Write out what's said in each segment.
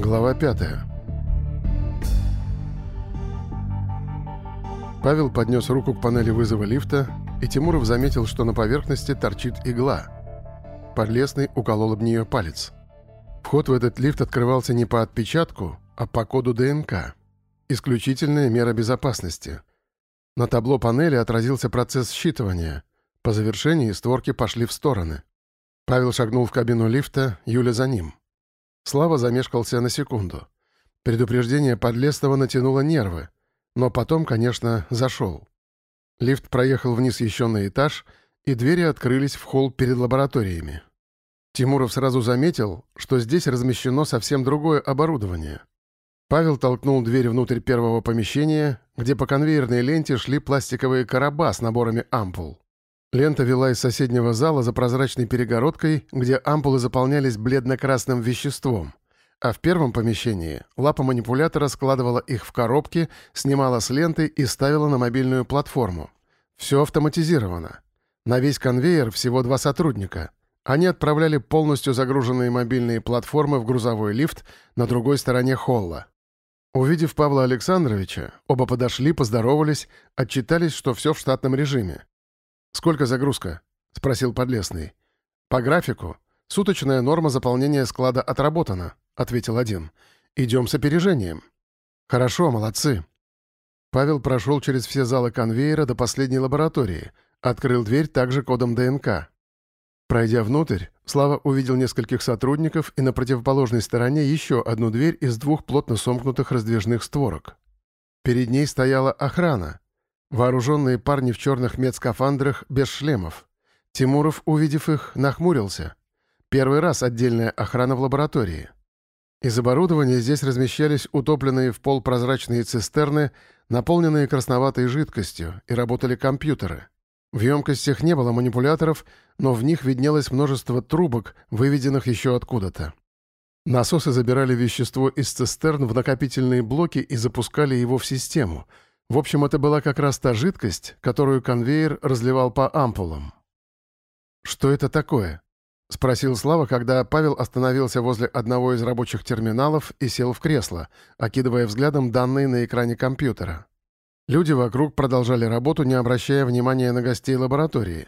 Глава 5 Павел поднес руку к панели вызова лифта, и Тимуров заметил, что на поверхности торчит игла. Подлесный уколол об нее палец. Вход в этот лифт открывался не по отпечатку, а по коду ДНК. Исключительная мера безопасности. На табло панели отразился процесс считывания. По завершении створки пошли в стороны. Павел шагнул в кабину лифта, Юля за ним. Слава замешкался на секунду. Предупреждение Подлесного натянуло нервы, но потом, конечно, зашел. Лифт проехал вниз еще на этаж, и двери открылись в холл перед лабораториями. Тимуров сразу заметил, что здесь размещено совсем другое оборудование. Павел толкнул дверь внутрь первого помещения, где по конвейерной ленте шли пластиковые короба с наборами ампул. Лента вела из соседнего зала за прозрачной перегородкой, где ампулы заполнялись бледно-красным веществом. А в первом помещении лапа манипулятора складывала их в коробки, снимала с ленты и ставила на мобильную платформу. Все автоматизировано. На весь конвейер всего два сотрудника. Они отправляли полностью загруженные мобильные платформы в грузовой лифт на другой стороне холла. Увидев Павла Александровича, оба подошли, поздоровались, отчитались, что все в штатном режиме. «Сколько загрузка?» — спросил Подлесный. «По графику. Суточная норма заполнения склада отработана», — ответил один. «Идем с опережением». «Хорошо, молодцы». Павел прошел через все залы конвейера до последней лаборатории, открыл дверь также кодом ДНК. Пройдя внутрь, Слава увидел нескольких сотрудников и на противоположной стороне еще одну дверь из двух плотно сомкнутых раздвижных створок. Перед ней стояла охрана, Вооруженные парни в черных медскафандрах без шлемов. Тимуров, увидев их, нахмурился. Первый раз отдельная охрана в лаборатории. Из оборудования здесь размещались утопленные в пол прозрачные цистерны, наполненные красноватой жидкостью, и работали компьютеры. В емкостях не было манипуляторов, но в них виднелось множество трубок, выведенных еще откуда-то. Насосы забирали вещество из цистерн в накопительные блоки и запускали его в систему — в общем, это была как раз та жидкость, которую конвейер разливал по ампулам. «Что это такое?» — спросил Слава, когда Павел остановился возле одного из рабочих терминалов и сел в кресло, окидывая взглядом данные на экране компьютера. Люди вокруг продолжали работу, не обращая внимания на гостей лаборатории.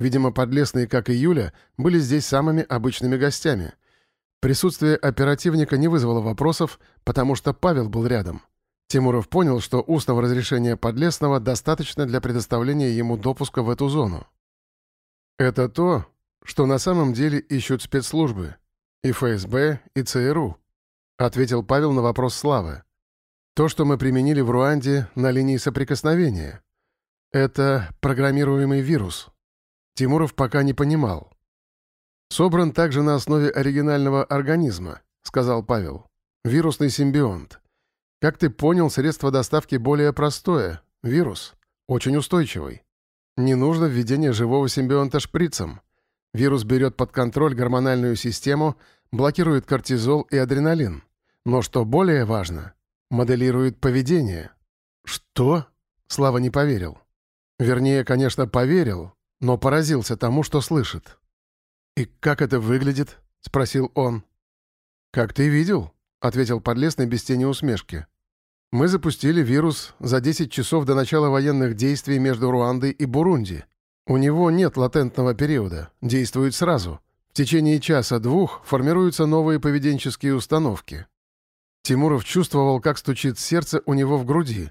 Видимо, подлесные, как и Юля, были здесь самыми обычными гостями. Присутствие оперативника не вызвало вопросов, потому что Павел был рядом. Тимуров понял, что устного разрешения Подлесного достаточно для предоставления ему допуска в эту зону. «Это то, что на самом деле ищут спецслужбы. И ФСБ, и ЦРУ», — ответил Павел на вопрос Славы. «То, что мы применили в Руанде на линии соприкосновения. Это программируемый вирус». Тимуров пока не понимал. «Собран также на основе оригинального организма», — сказал Павел. «Вирусный симбионт. Как ты понял, средство доставки более простое — вирус, очень устойчивый. Не нужно введение живого симбионта шприцем. Вирус берет под контроль гормональную систему, блокирует кортизол и адреналин. Но что более важно, моделирует поведение. Что? Слава не поверил. Вернее, конечно, поверил, но поразился тому, что слышит. «И как это выглядит?» — спросил он. «Как ты видел?» — ответил Подлесный без тени усмешки. Мы запустили вирус за 10 часов до начала военных действий между Руандой и Бурунди. У него нет латентного периода, действует сразу. В течение часа-двух формируются новые поведенческие установки. Тимуров чувствовал, как стучит сердце у него в груди.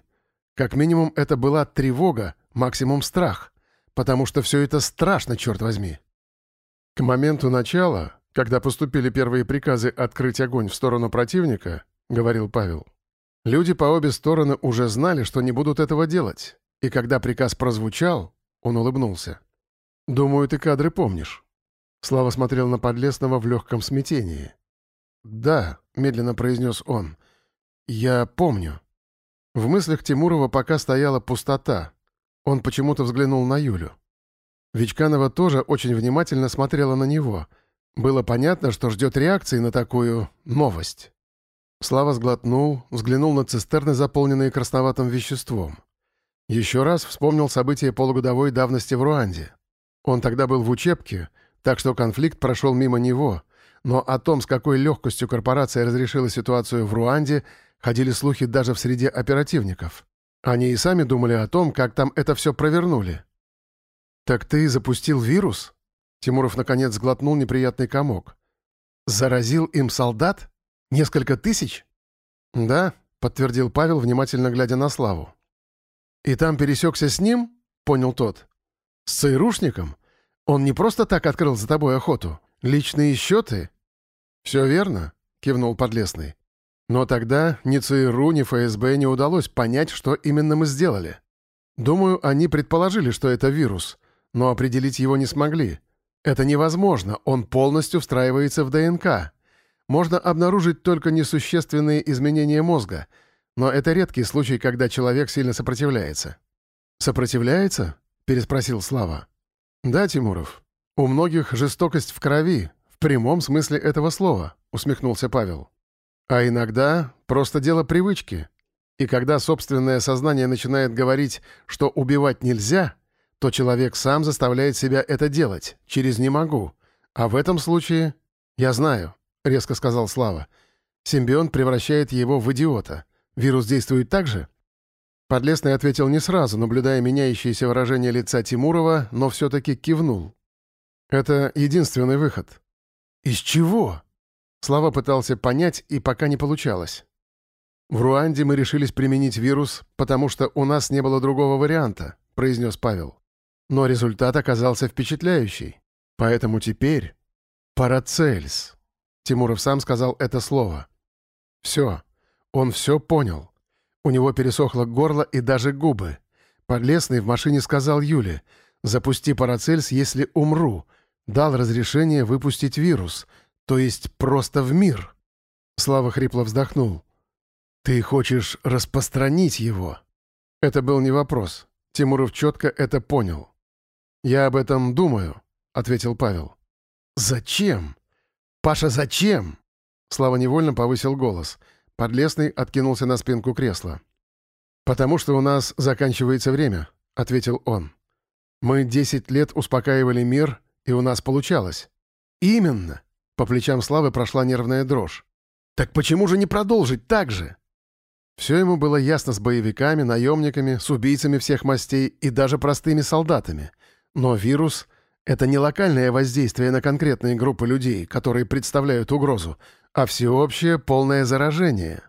Как минимум, это была тревога, максимум страх. Потому что все это страшно, черт возьми. К моменту начала, когда поступили первые приказы открыть огонь в сторону противника, говорил Павел, Люди по обе стороны уже знали, что не будут этого делать. И когда приказ прозвучал, он улыбнулся. «Думаю, ты кадры помнишь». Слава смотрел на Подлесного в легком смятении. «Да», — медленно произнес он, — «я помню». В мыслях Тимурова пока стояла пустота. Он почему-то взглянул на Юлю. Вичканова тоже очень внимательно смотрела на него. Было понятно, что ждет реакции на такую новость. Слава сглотнул, взглянул на цистерны, заполненные красноватым веществом. Еще раз вспомнил события полугодовой давности в Руанде. Он тогда был в учебке, так что конфликт прошел мимо него, но о том, с какой легкостью корпорация разрешила ситуацию в Руанде, ходили слухи даже в среде оперативников. Они и сами думали о том, как там это все провернули. «Так ты запустил вирус?» Тимуров, наконец, сглотнул неприятный комок. «Заразил им солдат? Несколько тысяч?» «Да», — подтвердил Павел, внимательно глядя на Славу. «И там пересекся с ним?» — понял тот. «С ЦРУшником? Он не просто так открыл за тобой охоту. Личные счеты?» «Все верно», — кивнул Подлесный. «Но тогда ни ЦРУ, ни ФСБ не удалось понять, что именно мы сделали. Думаю, они предположили, что это вирус, но определить его не смогли. Это невозможно, он полностью встраивается в ДНК. Можно обнаружить только несущественные изменения мозга, но это редкий случай, когда человек сильно сопротивляется». «Сопротивляется?» — переспросил Слава. «Да, Тимуров. У многих жестокость в крови, в прямом смысле этого слова», — усмехнулся Павел. «А иногда просто дело привычки. И когда собственное сознание начинает говорить, что убивать нельзя, то человек сам заставляет себя это делать, через «не могу». А в этом случае... «Я знаю», — резко сказал Слава. «Симбионт превращает его в идиота. Вирус действует так же?» Подлесный ответил не сразу, наблюдая меняющееся выражение лица Тимурова, но все-таки кивнул. «Это единственный выход». «Из чего?» Слава пытался понять, и пока не получалось. «В Руанде мы решились применить вирус, потому что у нас не было другого варианта», — произнес Павел. «Но результат оказался впечатляющий. Поэтому теперь...» «Парацельс». Тимуров сам сказал это слово. «Все. Он все понял. У него пересохло горло и даже губы. Подлесный в машине сказал Юле, «Запусти парацельс, если умру». Дал разрешение выпустить вирус, то есть просто в мир. Слава хрипло вздохнул. «Ты хочешь распространить его?» Это был не вопрос. Тимуров четко это понял. «Я об этом думаю», — ответил Павел. «Зачем? Паша, зачем?» Слава невольно повысил голос — Подлесный откинулся на спинку кресла. «Потому что у нас заканчивается время», — ответил он. «Мы десять лет успокаивали мир, и у нас получалось». «Именно!» — по плечам Славы прошла нервная дрожь. «Так почему же не продолжить так же?» Все ему было ясно с боевиками, наемниками, с убийцами всех мастей и даже простыми солдатами. Но вирус — это не локальное воздействие на конкретные группы людей, которые представляют угрозу, а всеобщее полное заражение.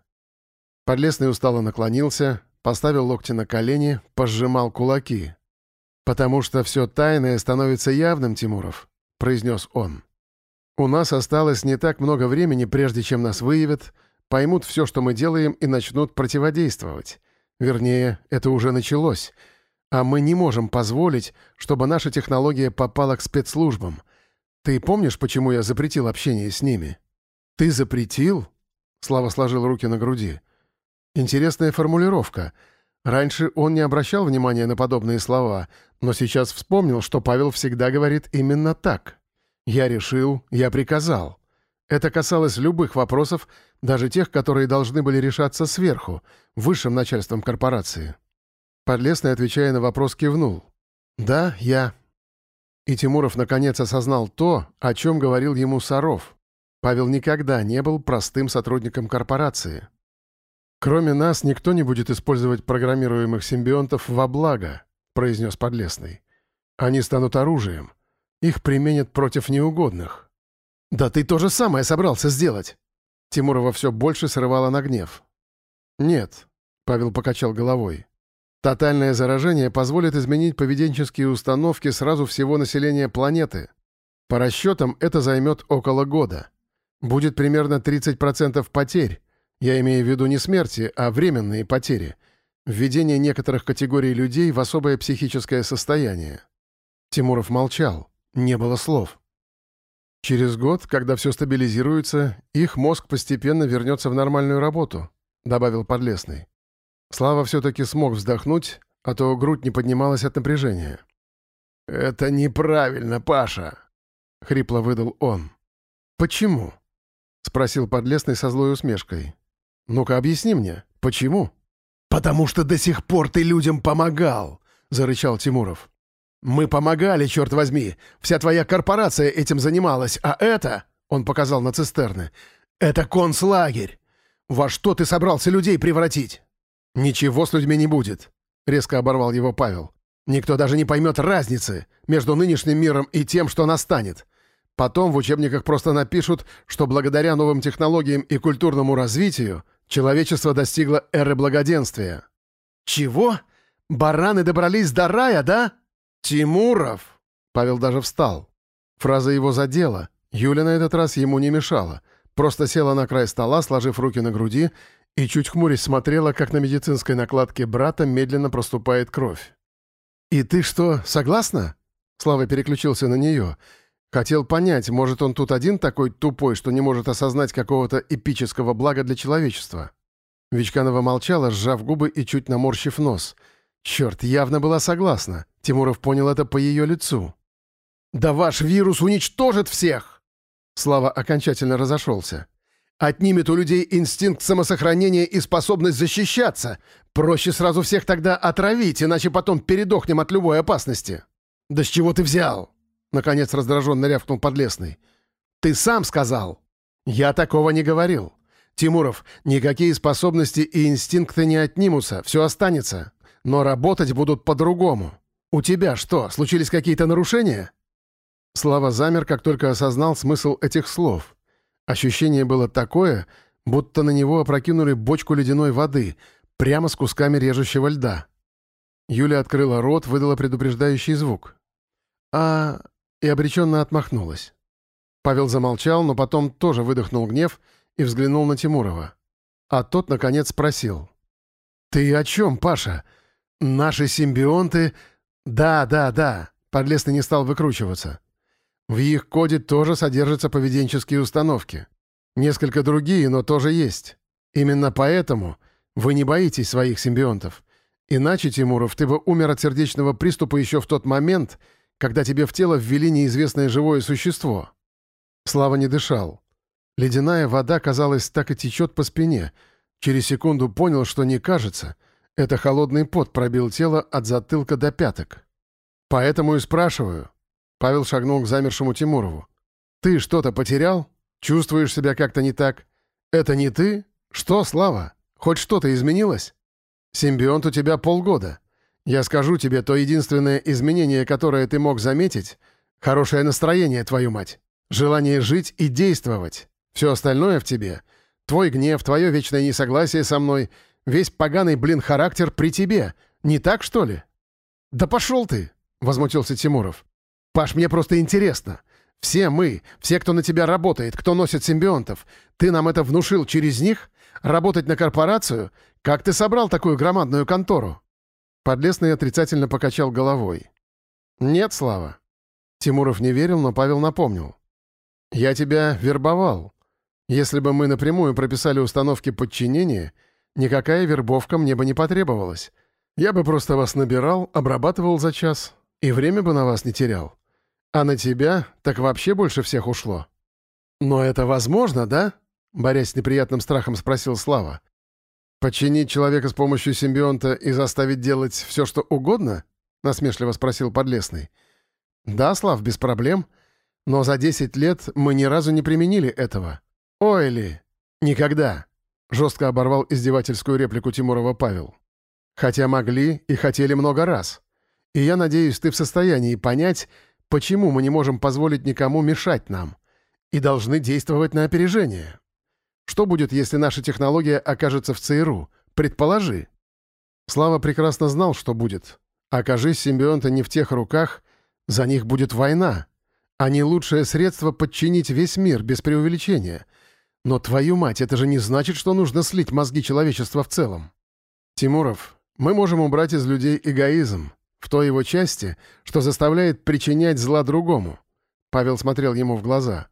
Подлесный устало наклонился, поставил локти на колени, пожимал кулаки. «Потому что все тайное становится явным, Тимуров», — произнес он. «У нас осталось не так много времени, прежде чем нас выявят, поймут все, что мы делаем, и начнут противодействовать. Вернее, это уже началось. А мы не можем позволить, чтобы наша технология попала к спецслужбам. Ты помнишь, почему я запретил общение с ними?» «Ты запретил?» Слава сложил руки на груди. «Интересная формулировка. Раньше он не обращал внимания на подобные слова, но сейчас вспомнил, что Павел всегда говорит именно так. «Я решил, я приказал». Это касалось любых вопросов, даже тех, которые должны были решаться сверху, высшим начальством корпорации. Подлесный, отвечая на вопрос, кивнул. «Да, я». И Тимуров наконец осознал то, о чем говорил ему Саров. Павел никогда не был простым сотрудником корпорации. «Кроме нас никто не будет использовать программируемых симбионтов во благо», — произнес Подлесный. «Они станут оружием. Их применят против неугодных». «Да ты то же самое собрался сделать!» Тимурова все больше срывала на гнев. «Нет», — Павел покачал головой. «Тотальное заражение позволит изменить поведенческие установки сразу всего населения планеты. По расчетам это займет около года. Будет примерно 30% потерь. Я имею в виду не смерти, а временные потери. Введение некоторых категорий людей в особое психическое состояние. Тимуров молчал. Не было слов. Через год, когда все стабилизируется, их мозг постепенно вернется в нормальную работу, добавил Подлесный. Слава все-таки смог вздохнуть, а то грудь не поднималась от напряжения. «Это неправильно, Паша!» — хрипло выдал он. «Почему?» — спросил Подлесный со злой усмешкой. «Ну-ка, объясни мне, почему?» «Потому что до сих пор ты людям помогал!» — зарычал Тимуров. «Мы помогали, черт возьми! Вся твоя корпорация этим занималась, а это...» Он показал на цистерны. «Это концлагерь! Во что ты собрался людей превратить?» «Ничего с людьми не будет», — резко оборвал его Павел. «Никто даже не поймет разницы между нынешним миром и тем, что настанет. Потом в учебниках просто напишут, что благодаря новым технологиям и культурному развитию человечество достигло эры благоденствия». «Чего? Бараны добрались до рая, да?» «Тимуров!» Павел даже встал. Фраза его задела. Юля на этот раз ему не мешала. Просто села на край стола, сложив руки на груди, и чуть хмурясь смотрела, как на медицинской накладке брата медленно проступает кровь. «И ты что, согласна?» Слава переключился на нее. Хотел понять, может, он тут один такой тупой, что не может осознать какого-то эпического блага для человечества. Вичканова молчала, сжав губы и чуть наморщив нос. Черт, явно была согласна. Тимуров понял это по ее лицу. «Да ваш вирус уничтожит всех!» Слава окончательно разошелся. «Отнимет у людей инстинкт самосохранения и способность защищаться. Проще сразу всех тогда отравить, иначе потом передохнем от любой опасности». «Да с чего ты взял?» Наконец раздраженно рявкнул Подлесный. «Ты сам сказал!» «Я такого не говорил. Тимуров, никакие способности и инстинкты не отнимутся, все останется. Но работать будут по-другому. У тебя что, случились какие-то нарушения?» Слава замер, как только осознал смысл этих слов. Ощущение было такое, будто на него опрокинули бочку ледяной воды, прямо с кусками режущего льда. Юля открыла рот, выдала предупреждающий звук. «А...» и обреченно отмахнулась. Павел замолчал, но потом тоже выдохнул гнев и взглянул на Тимурова. А тот, наконец, спросил. «Ты о чем, Паша? Наши симбионты...» «Да, да, да», — Подлесный не стал выкручиваться. В их коде тоже содержатся поведенческие установки. Несколько другие, но тоже есть. Именно поэтому вы не боитесь своих симбионтов. Иначе, Тимуров, ты бы умер от сердечного приступа еще в тот момент, когда тебе в тело ввели неизвестное живое существо. Слава не дышал. Ледяная вода, казалось, так и течет по спине. Через секунду понял, что не кажется. Это холодный пот пробил тело от затылка до пяток. Поэтому и спрашиваю, Павел шагнул к замершему Тимурову. «Ты что-то потерял? Чувствуешь себя как-то не так? Это не ты? Что, Слава? Хоть что-то изменилось? Симбионт у тебя полгода. Я скажу тебе, то единственное изменение, которое ты мог заметить — хорошее настроение, твою мать. Желание жить и действовать. Все остальное в тебе. Твой гнев, твое вечное несогласие со мной, весь поганый, блин, характер при тебе. Не так, что ли?» «Да пошел ты!» — возмутился Тимуров. «Паш, мне просто интересно. Все мы, все, кто на тебя работает, кто носит симбионтов, ты нам это внушил через них? Работать на корпорацию? Как ты собрал такую громадную контору?» Подлесный отрицательно покачал головой. «Нет, Слава». Тимуров не верил, но Павел напомнил. «Я тебя вербовал. Если бы мы напрямую прописали установки подчинения, никакая вербовка мне бы не потребовалась. Я бы просто вас набирал, обрабатывал за час, и время бы на вас не терял. А на тебя так вообще больше всех ушло. Но это возможно, да? Борясь с неприятным страхом, спросил Слава. «Подчинить человека с помощью симбионта и заставить делать все, что угодно?» — насмешливо спросил Подлесный. «Да, Слав, без проблем. Но за 10 лет мы ни разу не применили этого. Ой ли, никогда!» — жестко оборвал издевательскую реплику Тимурова Павел. «Хотя могли и хотели много раз. И я надеюсь, ты в состоянии понять, Почему мы не можем позволить никому мешать нам? И должны действовать на опережение? Что будет, если наша технология окажется в ЦРУ? Предположи. Слава прекрасно знал, что будет. Окажись симбионты не в тех руках, за них будет война. Они лучшее средство подчинить весь мир без преувеличения. Но твою мать, это же не значит, что нужно слить мозги человечества в целом. Тимуров, мы можем убрать из людей эгоизм, в той его части, что заставляет причинять зла другому. Павел смотрел ему в глаза.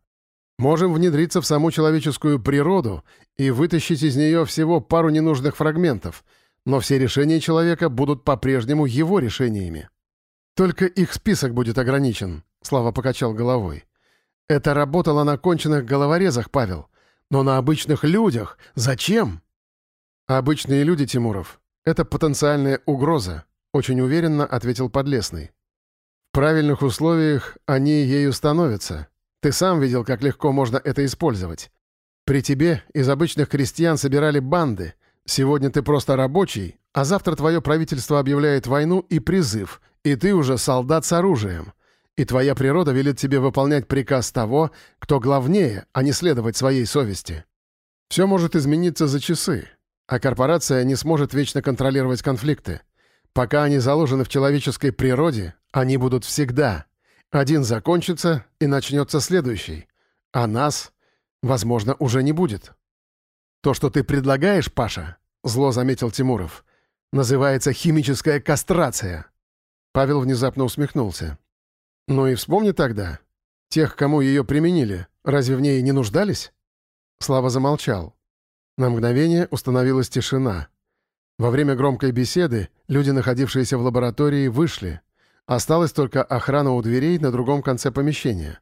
Можем внедриться в саму человеческую природу и вытащить из нее всего пару ненужных фрагментов, но все решения человека будут по-прежнему его решениями. Только их список будет ограничен, Слава покачал головой. Это работало на конченных головорезах, Павел. Но на обычных людях зачем? Обычные люди, Тимуров, это потенциальная угроза, — очень уверенно ответил Подлесный. «В правильных условиях они ею становятся. Ты сам видел, как легко можно это использовать. При тебе из обычных крестьян собирали банды. Сегодня ты просто рабочий, а завтра твое правительство объявляет войну и призыв, и ты уже солдат с оружием. И твоя природа велит тебе выполнять приказ того, кто главнее, а не следовать своей совести. Все может измениться за часы, а корпорация не сможет вечно контролировать конфликты. Пока они заложены в человеческой природе, они будут всегда. Один закончится, и начнется следующий. А нас, возможно, уже не будет. То, что ты предлагаешь, Паша, зло заметил Тимуров, называется химическая кастрация. Павел внезапно усмехнулся. «Ну и вспомни тогда. Тех, кому ее применили, разве в ней не нуждались?» Слава замолчал. На мгновение установилась тишина. Во время громкой беседы люди, находившиеся в лаборатории, вышли. Осталась только охрана у дверей на другом конце помещения.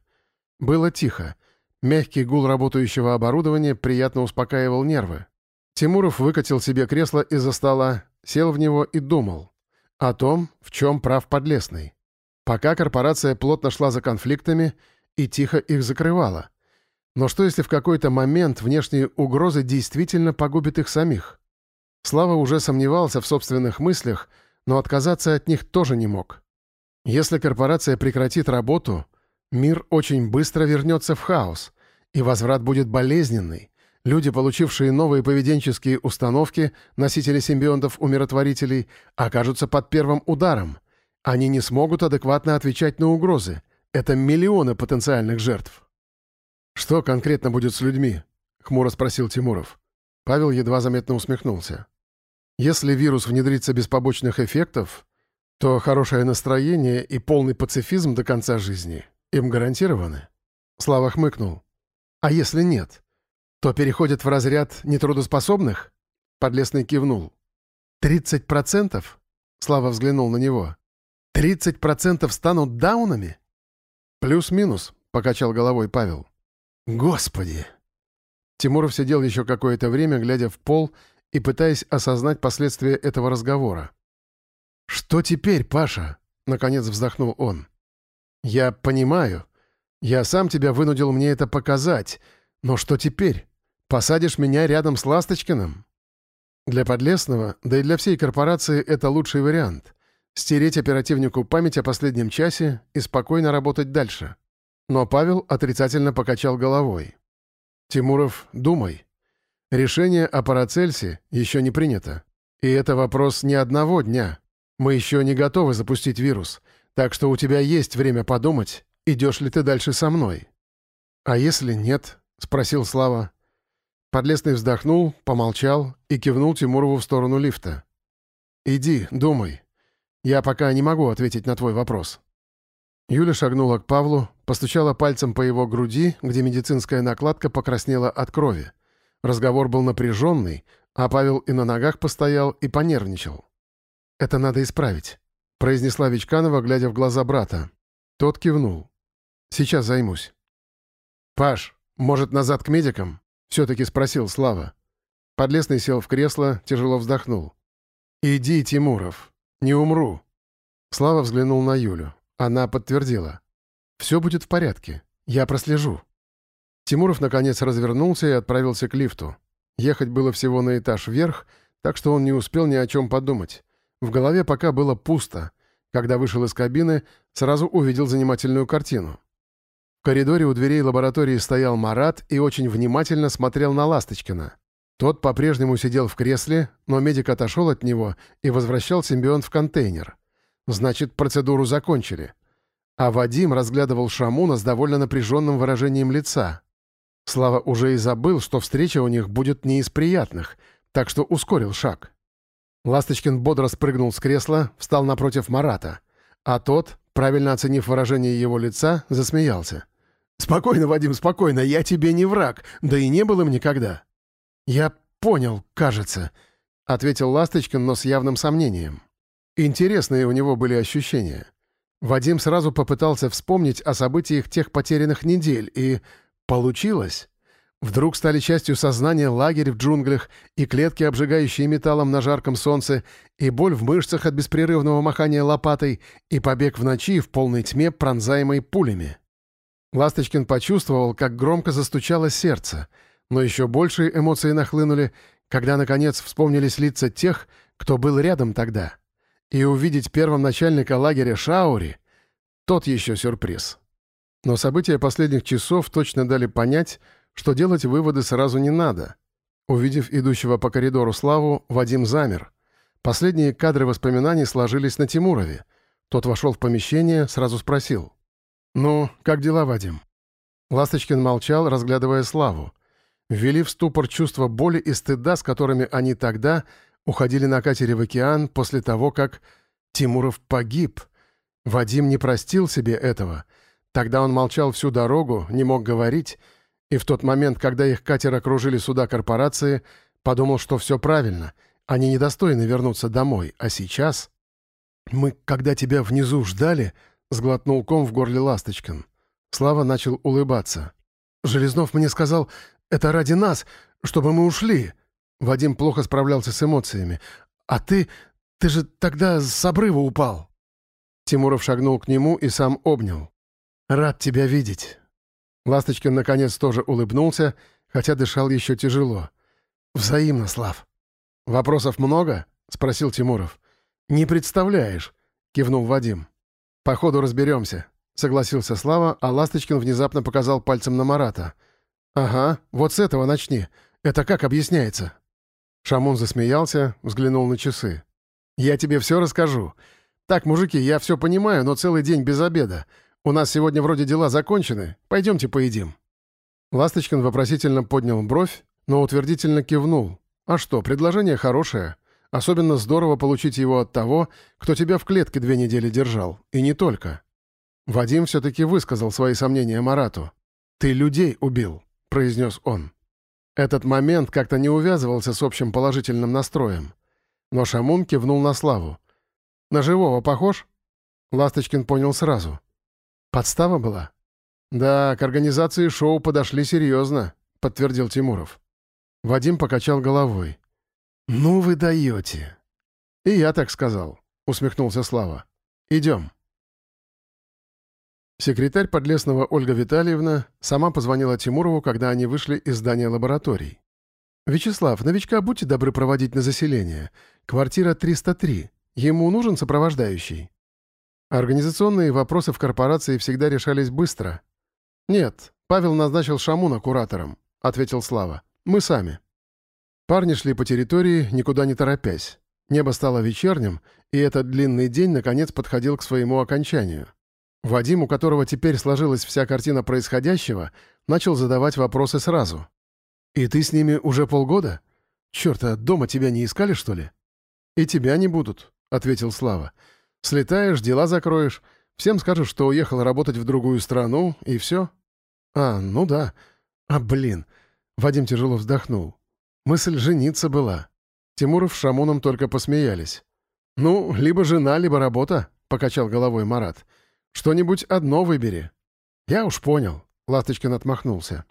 Было тихо. Мягкий гул работающего оборудования приятно успокаивал нервы. Тимуров выкатил себе кресло из-за стола, сел в него и думал. О том, в чем прав Подлесный. Пока корпорация плотно шла за конфликтами и тихо их закрывала. Но что если в какой-то момент внешние угрозы действительно погубят их самих? Слава уже сомневался в собственных мыслях, но отказаться от них тоже не мог. Если корпорация прекратит работу, мир очень быстро вернется в хаос, и возврат будет болезненный. Люди, получившие новые поведенческие установки, носители симбионтов-умиротворителей, окажутся под первым ударом — они не смогут адекватно отвечать на угрозы. Это миллионы потенциальных жертв. «Что конкретно будет с людьми?» — хмуро спросил Тимуров. Павел едва заметно усмехнулся. «Если вирус внедрится без побочных эффектов, то хорошее настроение и полный пацифизм до конца жизни им гарантированы». Слава хмыкнул. «А если нет, то переходят в разряд нетрудоспособных?» Подлесный кивнул. «Тридцать процентов?» Слава взглянул на него. «Тридцать процентов станут даунами?» «Плюс-минус», — покачал головой Павел. «Господи!» Тимуров сидел еще какое-то время, глядя в пол и пытаясь осознать последствия этого разговора. «Что теперь, Паша?» — наконец вздохнул он. «Я понимаю. Я сам тебя вынудил мне это показать. Но что теперь? Посадишь меня рядом с Ласточкиным?» Для Подлесного, да и для всей корпорации это лучший вариант стереть оперативнику память о последнем часе и спокойно работать дальше. Но Павел отрицательно покачал головой. «Тимуров, думай. Решение о Парацельсе еще не принято. И это вопрос не одного дня. Мы еще не готовы запустить вирус, так что у тебя есть время подумать, идешь ли ты дальше со мной». «А если нет?» — спросил Слава. Подлесный вздохнул, помолчал и кивнул Тимурову в сторону лифта. «Иди, думай. Я пока не могу ответить на твой вопрос». Юля шагнула к Павлу, постучала пальцем по его груди, где медицинская накладка покраснела от крови. Разговор был напряженный, а Павел и на ногах постоял, и понервничал. «Это надо исправить», — произнесла Вичканова, глядя в глаза брата. Тот кивнул. «Сейчас займусь». «Паш, может, назад к медикам?» — все-таки спросил Слава. Подлесный сел в кресло, тяжело вздохнул. «Иди, Тимуров. Не умру». Слава взглянул на Юлю. Она подтвердила. «Все будет в порядке. Я прослежу». Тимуров, наконец, развернулся и отправился к лифту. Ехать было всего на этаж вверх, так что он не успел ни о чем подумать. В голове пока было пусто. Когда вышел из кабины, сразу увидел занимательную картину. В коридоре у дверей лаборатории стоял Марат и очень внимательно смотрел на Ласточкина. Тот по-прежнему сидел в кресле, но медик отошел от него и возвращал симбионт в контейнер. Значит, процедуру закончили. А Вадим разглядывал Шамуна с довольно напряженным выражением лица. Слава уже и забыл, что встреча у них будет не из приятных, так что ускорил шаг. Ласточкин бодро спрыгнул с кресла, встал напротив Марата, а тот, правильно оценив выражение его лица, засмеялся. «Спокойно, Вадим, спокойно, я тебе не враг, да и не был им никогда». «Я понял, кажется», — ответил Ласточкин, но с явным сомнением. Интересные у него были ощущения. Вадим сразу попытался вспомнить о событиях тех потерянных недель, и получилось. Вдруг стали частью сознания лагерь в джунглях и клетки, обжигающие металлом на жарком солнце, и боль в мышцах от беспрерывного махания лопатой, и побег в ночи в полной тьме, пронзаемой пулями. Ласточкин почувствовал, как громко застучало сердце, но еще большие эмоции нахлынули, когда, наконец, вспомнились лица тех, кто был рядом тогда. И увидеть первым начальника лагеря Шаури — тот еще сюрприз. Но события последних часов точно дали понять, что делать выводы сразу не надо. Увидев идущего по коридору Славу, Вадим замер. Последние кадры воспоминаний сложились на Тимурове. Тот вошел в помещение, сразу спросил. «Ну, как дела, Вадим?» Ласточкин молчал, разглядывая Славу. Ввели в ступор чувство боли и стыда, с которыми они тогда уходили на катере в океан после того, как Тимуров погиб. Вадим не простил себе этого. Тогда он молчал всю дорогу, не мог говорить, и в тот момент, когда их катер окружили суда корпорации, подумал, что все правильно, они недостойны вернуться домой, а сейчас... «Мы, когда тебя внизу ждали», — сглотнул ком в горле Ласточкин. Слава начал улыбаться. «Железнов мне сказал, это ради нас, чтобы мы ушли». Вадим плохо справлялся с эмоциями. «А ты... ты же тогда с обрыва упал». Тимуров шагнул к нему и сам обнял. «Рад тебя видеть». Ласточкин, наконец, тоже улыбнулся, хотя дышал еще тяжело. «Взаимно, Слав». «Вопросов много?» — спросил Тимуров. «Не представляешь», — кивнул Вадим. «По ходу разберемся», — согласился Слава, а Ласточкин внезапно показал пальцем на Марата. «Ага, вот с этого начни. Это как объясняется?» Шамун засмеялся, взглянул на часы. «Я тебе все расскажу. Так, мужики, я все понимаю, но целый день без обеда. У нас сегодня вроде дела закончены. Пойдемте поедим». Ласточкин вопросительно поднял бровь, но утвердительно кивнул. «А что, предложение хорошее. Особенно здорово получить его от того, кто тебя в клетке две недели держал. И не только». Вадим все-таки высказал свои сомнения Марату. «Ты людей убил», — произнес он. Этот момент как-то не увязывался с общим положительным настроем. Но Шамун кивнул на Славу. «На живого похож?» Ласточкин понял сразу. Подстава была? Да, к организации шоу подошли серьезно, подтвердил Тимуров. Вадим покачал головой. Ну вы даете. И я так сказал, усмехнулся Слава. Идем. Секретарь Подлесного Ольга Витальевна сама позвонила Тимурову, когда они вышли из здания лабораторий. «Вячеслав, новичка будьте добры проводить на заселение. Квартира 303. Ему нужен сопровождающий?» Организационные вопросы в корпорации всегда решались быстро. «Нет, Павел назначил Шамуна куратором», — ответил Слава. «Мы сами». Парни шли по территории, никуда не торопясь. Небо стало вечерним, и этот длинный день наконец подходил к своему окончанию. Вадим, у которого теперь сложилась вся картина происходящего, начал задавать вопросы сразу. «И ты с ними уже полгода? Черт, а дома тебя не искали, что ли?» «И тебя не будут», — ответил Слава. Слетаешь, дела закроешь, всем скажешь, что уехал работать в другую страну, и все. А, ну да. А, блин. Вадим тяжело вздохнул. Мысль жениться была. Тимуров с Шамоном только посмеялись. «Ну, либо жена, либо работа», — покачал головой Марат. «Что-нибудь одно выбери». «Я уж понял», — Ласточкин отмахнулся.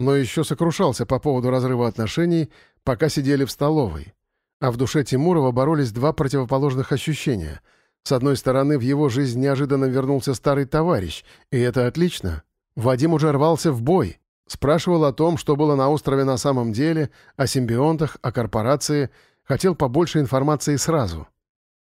Но еще сокрушался по поводу разрыва отношений, пока сидели в столовой. А в душе Тимурова боролись два противоположных ощущения — с одной стороны, в его жизнь неожиданно вернулся старый товарищ, и это отлично. Вадим уже рвался в бой, спрашивал о том, что было на острове на самом деле, о симбионтах, о корпорации, хотел побольше информации сразу.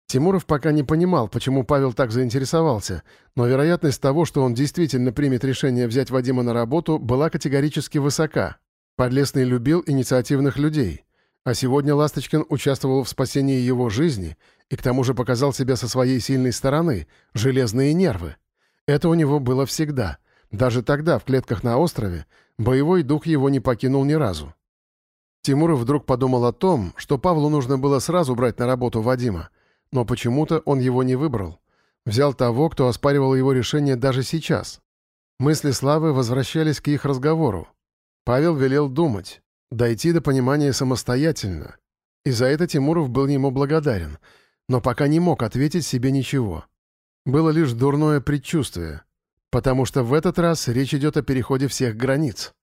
Тимуров пока не понимал, почему Павел так заинтересовался, но вероятность того, что он действительно примет решение взять Вадима на работу, была категорически высока. Подлесный любил инициативных людей. А сегодня Ласточкин участвовал в спасении его жизни — и к тому же показал себя со своей сильной стороны, железные нервы. Это у него было всегда. Даже тогда, в клетках на острове, боевой дух его не покинул ни разу. Тимуров вдруг подумал о том, что Павлу нужно было сразу брать на работу Вадима, но почему-то он его не выбрал. Взял того, кто оспаривал его решение даже сейчас. Мысли Славы возвращались к их разговору. Павел велел думать, дойти до понимания самостоятельно. И за это Тимуров был ему благодарен — но пока не мог ответить себе ничего. Было лишь дурное предчувствие, потому что в этот раз речь идет о переходе всех границ.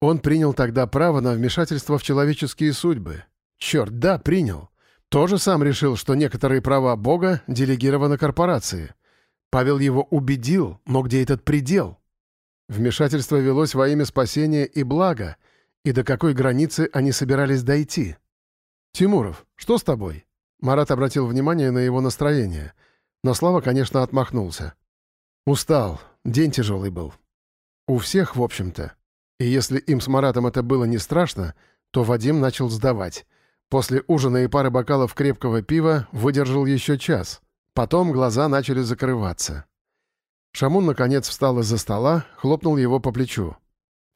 Он принял тогда право на вмешательство в человеческие судьбы. Черт, да, принял. Тоже сам решил, что некоторые права Бога делегированы корпорации. Павел его убедил, но где этот предел? Вмешательство велось во имя спасения и блага, и до какой границы они собирались дойти. «Тимуров, что с тобой?» Марат обратил внимание на его настроение, но Слава, конечно, отмахнулся. «Устал, день тяжелый был. У всех, в общем-то. И если им с Маратом это было не страшно, то Вадим начал сдавать. После ужина и пары бокалов крепкого пива выдержал еще час. Потом глаза начали закрываться. Шамун, наконец, встал из-за стола, хлопнул его по плечу.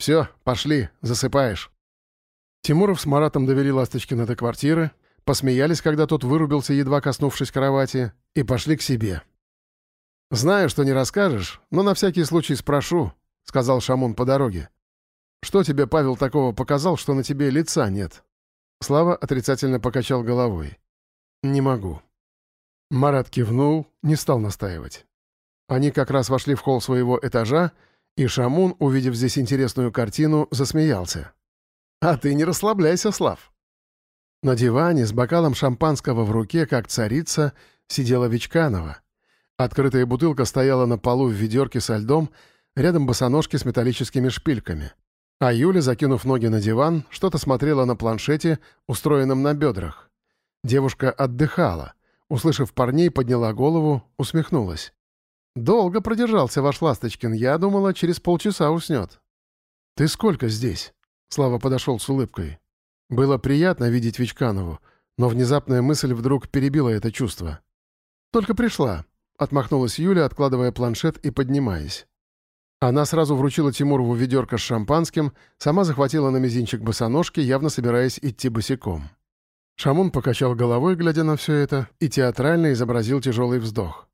«Все, пошли, засыпаешь». Тимуров с Маратом довели Ласточкина до квартиры, посмеялись, когда тот вырубился, едва коснувшись кровати, и пошли к себе. «Знаю, что не расскажешь, но на всякий случай спрошу», — сказал Шамун по дороге. «Что тебе Павел такого показал, что на тебе лица нет?» Слава отрицательно покачал головой. «Не могу». Марат кивнул, не стал настаивать. Они как раз вошли в холл своего этажа, и Шамун, увидев здесь интересную картину, засмеялся. «А ты не расслабляйся, Слав!» На диване с бокалом шампанского в руке, как царица, сидела Вичканова. Открытая бутылка стояла на полу в ведерке со льдом, рядом босоножки с металлическими шпильками. А Юля, закинув ноги на диван, что-то смотрела на планшете, устроенном на бедрах. Девушка отдыхала. Услышав парней, подняла голову, усмехнулась. «Долго продержался ваш Ласточкин. Я думала, через полчаса уснет». «Ты сколько здесь?» Слава подошел с улыбкой. Было приятно видеть Вичканову, но внезапная мысль вдруг перебила это чувство. «Только пришла», — отмахнулась Юля, откладывая планшет и поднимаясь. Она сразу вручила Тимурову ведерко с шампанским, сама захватила на мизинчик босоножки, явно собираясь идти босиком. Шамун покачал головой, глядя на все это, и театрально изобразил тяжелый вздох.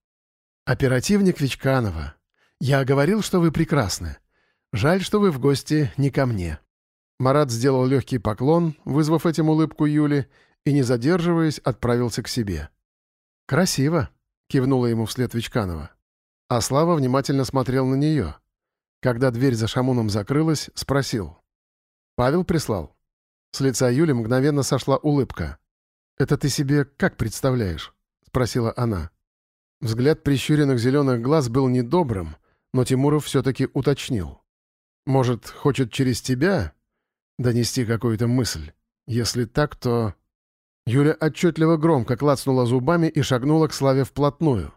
«Оперативник Вичканова, я говорил, что вы прекрасны. Жаль, что вы в гости не ко мне». Марат сделал легкий поклон, вызвав этим улыбку Юли, и, не задерживаясь, отправился к себе. «Красиво», — кивнула ему вслед Вичканова. А Слава внимательно смотрел на нее. Когда дверь за Шамуном закрылась, спросил. «Павел прислал?» С лица Юли мгновенно сошла улыбка. «Это ты себе как представляешь?» — спросила она. Взгляд прищуренных зеленых глаз был недобрым, но Тимуров все-таки уточнил. «Может, хочет через тебя донести какую-то мысль? Если так, то...» Юля отчетливо громко клацнула зубами и шагнула к Славе вплотную.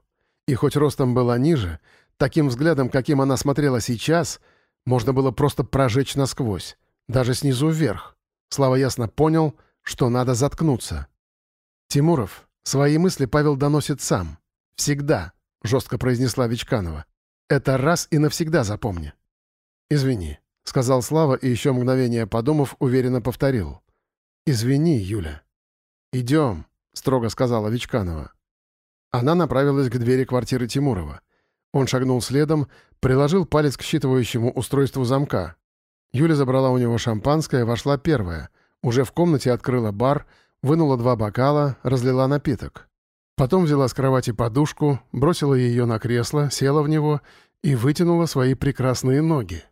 И хоть ростом была ниже, таким взглядом, каким она смотрела сейчас, можно было просто прожечь насквозь, даже снизу вверх. Слава ясно понял, что надо заткнуться. «Тимуров, свои мысли Павел доносит сам. «Всегда», — жестко произнесла Вичканова. «Это раз и навсегда запомни». «Извини», — сказал Слава и еще мгновение подумав, уверенно повторил. «Извини, Юля». «Идем», — строго сказала Вичканова. Она направилась к двери квартиры Тимурова. Он шагнул следом, приложил палец к считывающему устройству замка. Юля забрала у него шампанское, вошла первая. Уже в комнате открыла бар, вынула два бокала, разлила напиток. Потом взяла с кровати подушку, бросила ее на кресло, села в него и вытянула свои прекрасные ноги.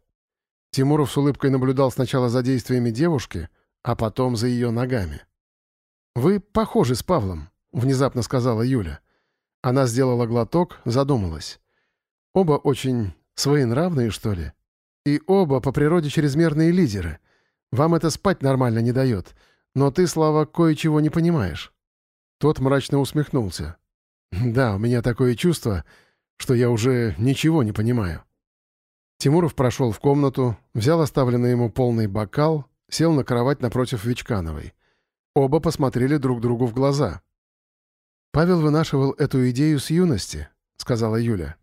Тимуров с улыбкой наблюдал сначала за действиями девушки, а потом за ее ногами. «Вы похожи с Павлом», — внезапно сказала Юля. Она сделала глоток, задумалась. «Оба очень своенравные, что ли? И оба по природе чрезмерные лидеры. Вам это спать нормально не дает, но ты, Слава, кое-чего не понимаешь». Тот мрачно усмехнулся. «Да, у меня такое чувство, что я уже ничего не понимаю». Тимуров прошел в комнату, взял оставленный ему полный бокал, сел на кровать напротив Вичкановой. Оба посмотрели друг другу в глаза. «Павел вынашивал эту идею с юности», — сказала Юля.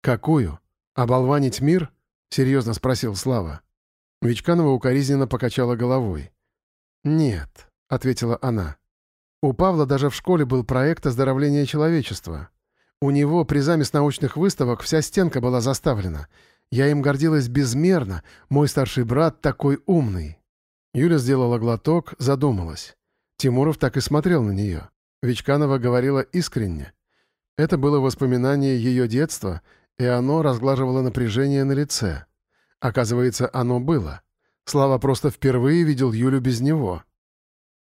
«Какую? Оболванить мир?» — серьезно спросил Слава. Вичканова укоризненно покачала головой. «Нет», — ответила она. У Павла даже в школе был проект оздоровления человечества. У него призами с научных выставок вся стенка была заставлена. Я им гордилась безмерно. Мой старший брат такой умный. Юля сделала глоток, задумалась. Тимуров так и смотрел на нее. Вичканова говорила искренне. Это было воспоминание ее детства, и оно разглаживало напряжение на лице. Оказывается, оно было. Слава просто впервые видел Юлю без него.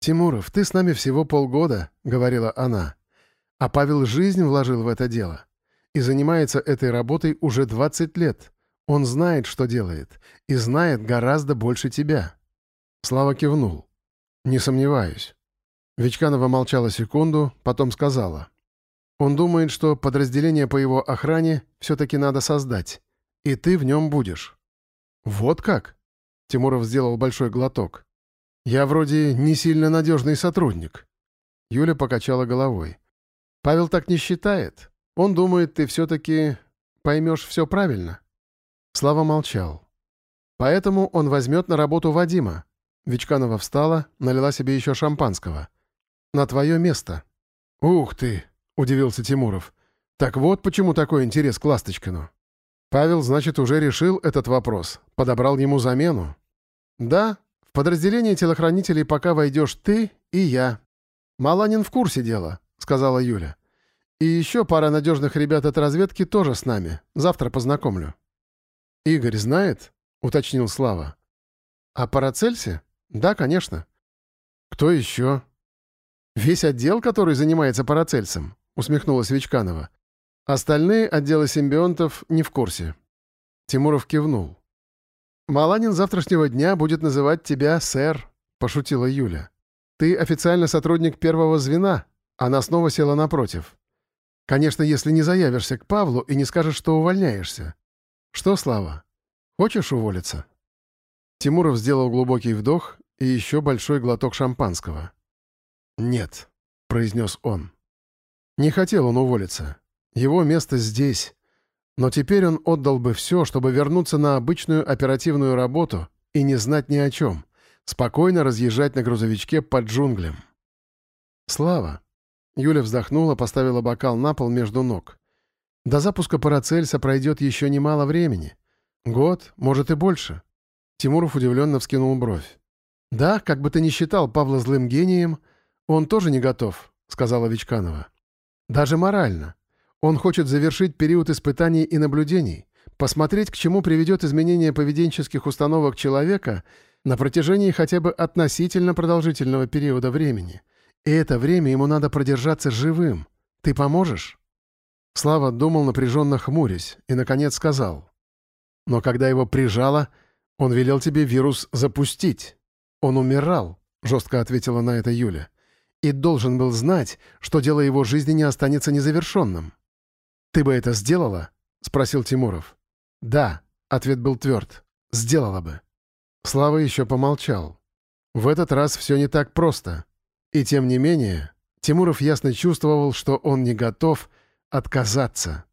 «Тимуров, ты с нами всего полгода», — говорила она. А Павел жизнь вложил в это дело. И занимается этой работой уже 20 лет. Он знает, что делает, и знает гораздо больше тебя». Слава кивнул. «Не сомневаюсь». Вечканова молчала секунду, потом сказала. «Он думает, что подразделение по его охране все-таки надо создать, и ты в нем будешь». «Вот как?» Тимуров сделал большой глоток. «Я вроде не сильно надежный сотрудник». Юля покачала головой. «Павел так не считает. Он думает, ты все-таки поймешь все правильно». Слава молчал. «Поэтому он возьмет на работу Вадима». Вичканова встала, налила себе еще шампанского. «На твое место». «Ух ты!» — удивился Тимуров. «Так вот почему такой интерес к Ласточкину». Павел, значит, уже решил этот вопрос, подобрал ему замену. «Да, подразделение телохранителей пока войдешь ты и я». «Маланин в курсе дела», — сказала Юля. «И еще пара надежных ребят от разведки тоже с нами. Завтра познакомлю». «Игорь знает?» — уточнил Слава. «О Парацельсе? Да, конечно». «Кто еще?» «Весь отдел, который занимается Парацельсом», — усмехнулась Вичканова. «Остальные отделы симбионтов не в курсе». Тимуров кивнул. «Маланин завтрашнего дня будет называть тебя сэр», — пошутила Юля. «Ты официально сотрудник первого звена». Она снова села напротив. «Конечно, если не заявишься к Павлу и не скажешь, что увольняешься. «Что, Слава, хочешь уволиться?» Тимуров сделал глубокий вдох и еще большой глоток шампанского. «Нет», — произнес он. Не хотел он уволиться. Его место здесь. Но теперь он отдал бы все, чтобы вернуться на обычную оперативную работу и не знать ни о чем, спокойно разъезжать на грузовичке под джунглям. «Слава!» Юля вздохнула, поставила бокал на пол между ног. До запуска Парацельса пройдет еще немало времени. Год, может и больше. Тимуров удивленно вскинул бровь. «Да, как бы ты ни считал Павла злым гением, он тоже не готов», — сказала Вичканова. «Даже морально. Он хочет завершить период испытаний и наблюдений, посмотреть, к чему приведет изменение поведенческих установок человека на протяжении хотя бы относительно продолжительного периода времени. И это время ему надо продержаться живым. Ты поможешь?» Слава думал, напряженно хмурясь, и, наконец, сказал. «Но когда его прижало, он велел тебе вирус запустить. Он умирал», — жестко ответила на это Юля. «И должен был знать, что дело его жизни не останется незавершенным». «Ты бы это сделала?» — спросил Тимуров. «Да», — ответ был тверд. «Сделала бы». Слава еще помолчал. В этот раз все не так просто. И тем не менее, Тимуров ясно чувствовал, что он не готов Отказаться.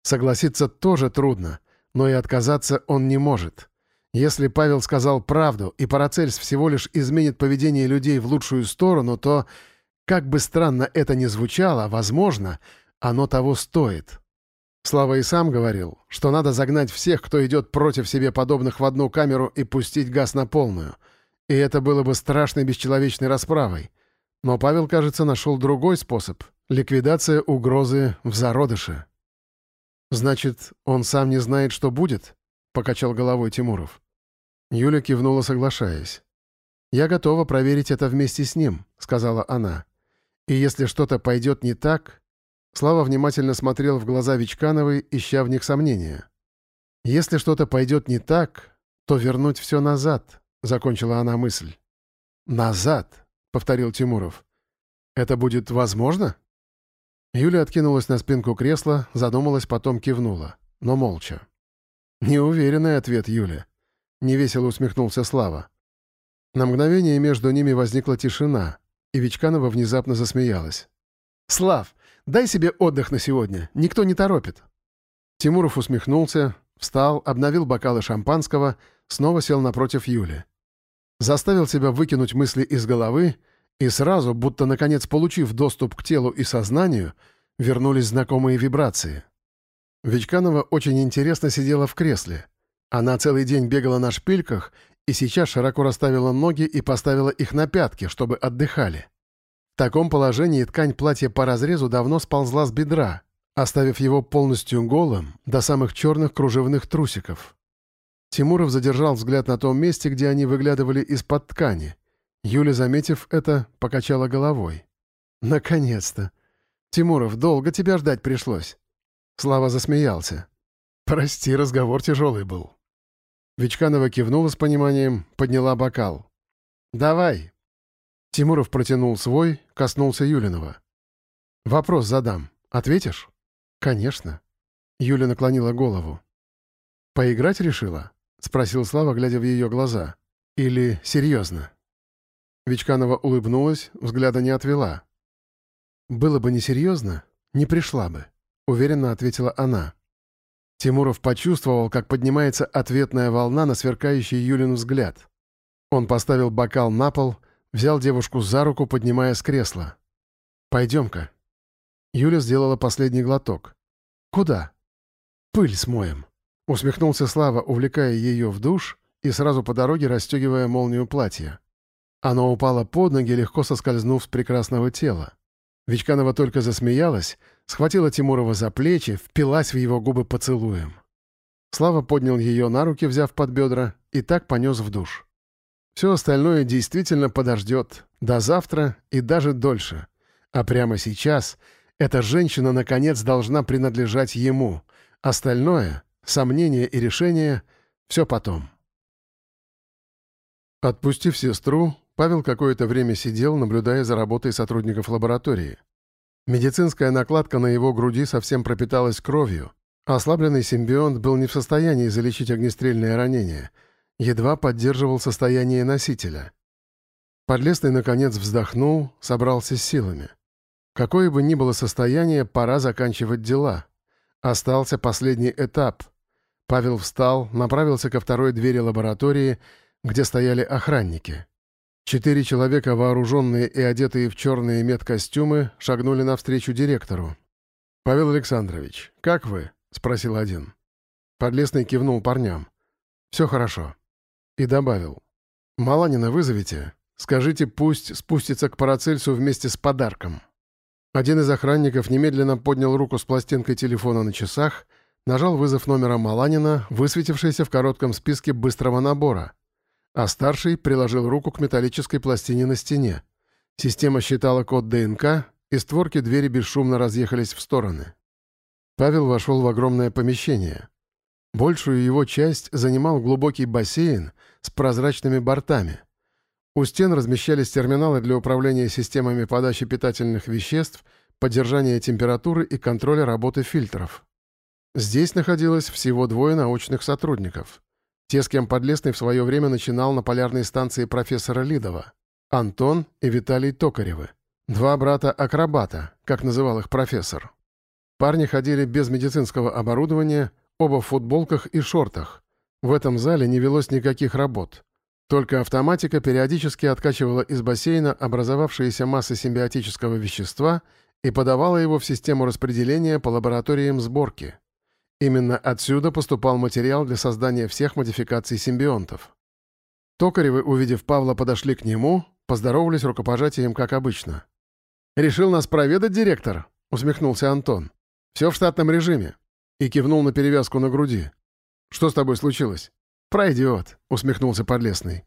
Согласиться тоже трудно, но и отказаться он не может. Если Павел сказал правду, и Парацельс всего лишь изменит поведение людей в лучшую сторону, то, как бы странно это ни звучало, возможно, оно того стоит. Слава и сам говорил, что надо загнать всех, кто идет против себе подобных в одну камеру и пустить газ на полную. И это было бы страшной бесчеловечной расправой. Но Павел, кажется, нашел другой способ — ликвидация угрозы в зародыше. «Значит, он сам не знает, что будет?» — покачал головой Тимуров. Юля кивнула, соглашаясь. «Я готова проверить это вместе с ним», — сказала она. «И если что-то пойдет не так...» Слава внимательно смотрел в глаза Вичкановой, ища в них сомнения. «Если что-то пойдет не так, то вернуть все назад», — закончила она мысль. «Назад», — повторил Тимуров. «Это будет возможно?» Юля откинулась на спинку кресла, задумалась, потом кивнула, но молча. «Неуверенный ответ, Юля», — невесело усмехнулся Слава. На мгновение между ними возникла тишина, и Вичканова внезапно засмеялась. «Слав, дай себе отдых на сегодня, никто не торопит». Тимуров усмехнулся, встал, обновил бокалы шампанского, снова сел напротив Юли. Заставил себя выкинуть мысли из головы и сразу, будто наконец получив доступ к телу и сознанию, вернулись знакомые вибрации. Вичканова очень интересно сидела в кресле. Она целый день бегала на шпильках и сейчас широко расставила ноги и поставила их на пятки, чтобы отдыхали. В таком положении ткань платья по разрезу давно сползла с бедра, оставив его полностью голым до самых черных кружевных трусиков. Тимуров задержал взгляд на том месте, где они выглядывали из-под ткани. Юля, заметив это, покачала головой. «Наконец-то! Тимуров, долго тебя ждать пришлось!» Слава засмеялся. «Прости, разговор тяжелый был». Вичканова кивнула с пониманием, подняла бокал. «Давай». Тимуров протянул свой, коснулся Юлинова. «Вопрос задам. Ответишь?» «Конечно». Юля наклонила голову. «Поиграть решила?» — спросил Слава, глядя в ее глаза. «Или серьезно?» Вичканова улыбнулась, взгляда не отвела. «Было бы несерьезно, не пришла бы», — уверенно ответила она. Тимуров почувствовал, как поднимается ответная волна на сверкающий Юлин взгляд. Он поставил бокал на пол, взял девушку за руку, поднимая с кресла. «Пойдем-ка». Юля сделала последний глоток. «Куда?» «Пыль смоем», — усмехнулся Слава, увлекая ее в душ и сразу по дороге расстегивая молнию платья. Оно упало под ноги, легко соскользнув с прекрасного тела. Вичканова только засмеялась, схватила Тимурова за плечи, впилась в его губы поцелуем. Слава поднял ее на руки, взяв под бедра, и так понес в душ. Все остальное действительно подождет. До завтра и даже дольше. А прямо сейчас эта женщина, наконец, должна принадлежать ему. Остальное, сомнения и решения — все потом. Отпустив сестру, Павел какое-то время сидел, наблюдая за работой сотрудников лаборатории. Медицинская накладка на его груди совсем пропиталась кровью. Ослабленный симбионт был не в состоянии залечить огнестрельное ранение. Едва поддерживал состояние носителя. Подлесный, наконец, вздохнул, собрался с силами. Какое бы ни было состояние, пора заканчивать дела. Остался последний этап. Павел встал, направился ко второй двери лаборатории, где стояли охранники. Четыре человека, вооруженные и одетые в черные медкостюмы, шагнули навстречу директору. «Павел Александрович, как вы?» — спросил один. Подлесный кивнул парням. «Все хорошо». И добавил. «Маланина вызовите. Скажите, пусть спустится к Парацельсу вместе с подарком». Один из охранников немедленно поднял руку с пластинкой телефона на часах, нажал вызов номера Маланина, высветившийся в коротком списке быстрого набора — а старший приложил руку к металлической пластине на стене. Система считала код ДНК, и створки двери бесшумно разъехались в стороны. Павел вошел в огромное помещение. Большую его часть занимал глубокий бассейн с прозрачными бортами. У стен размещались терминалы для управления системами подачи питательных веществ, поддержания температуры и контроля работы фильтров. Здесь находилось всего двое научных сотрудников. Те, с кем Подлесный в свое время начинал на полярной станции профессора Лидова. Антон и Виталий Токаревы. Два брата-акробата, как называл их профессор. Парни ходили без медицинского оборудования, оба в футболках и шортах. В этом зале не велось никаких работ. Только автоматика периодически откачивала из бассейна образовавшиеся массы симбиотического вещества и подавала его в систему распределения по лабораториям сборки. Именно отсюда поступал материал для создания всех модификаций симбионтов. Токаревы, увидев Павла, подошли к нему, поздоровались рукопожатием, как обычно. «Решил нас проведать, директор?» — усмехнулся Антон. «Все в штатном режиме». И кивнул на перевязку на груди. «Что с тобой случилось?» «Пройдет», — усмехнулся Подлесный.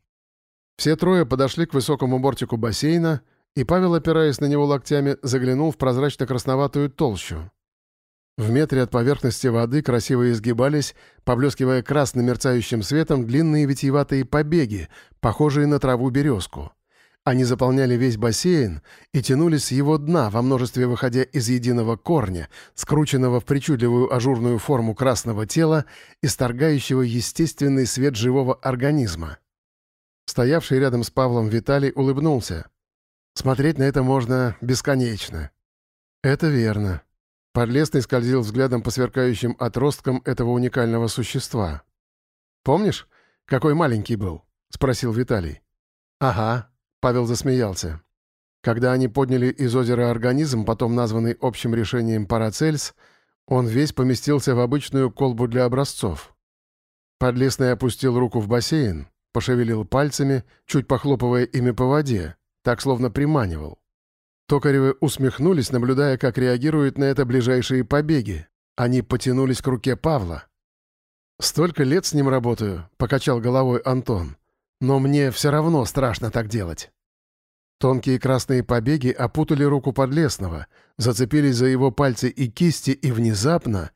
Все трое подошли к высокому бортику бассейна, и Павел, опираясь на него локтями, заглянул в прозрачно-красноватую толщу. В метре от поверхности воды красиво изгибались, поблескивая красным мерцающим светом, длинные витиеватые побеги, похожие на траву-березку. Они заполняли весь бассейн и тянулись с его дна во множестве выходя из единого корня, скрученного в причудливую ажурную форму красного тела, исторгающего естественный свет живого организма. Стоявший рядом с Павлом Виталий улыбнулся. «Смотреть на это можно бесконечно». «Это верно», Подлесный скользил взглядом по сверкающим отросткам этого уникального существа. «Помнишь, какой маленький был?» — спросил Виталий. «Ага», — Павел засмеялся. Когда они подняли из озера организм, потом названный общим решением Парацельс, он весь поместился в обычную колбу для образцов. Подлесный опустил руку в бассейн, пошевелил пальцами, чуть похлопывая ими по воде, так словно приманивал. Токаревы усмехнулись, наблюдая, как реагируют на это ближайшие побеги. Они потянулись к руке Павла. «Столько лет с ним работаю», — покачал головой Антон. «Но мне все равно страшно так делать». Тонкие красные побеги опутали руку Подлесного, зацепились за его пальцы и кисти, и внезапно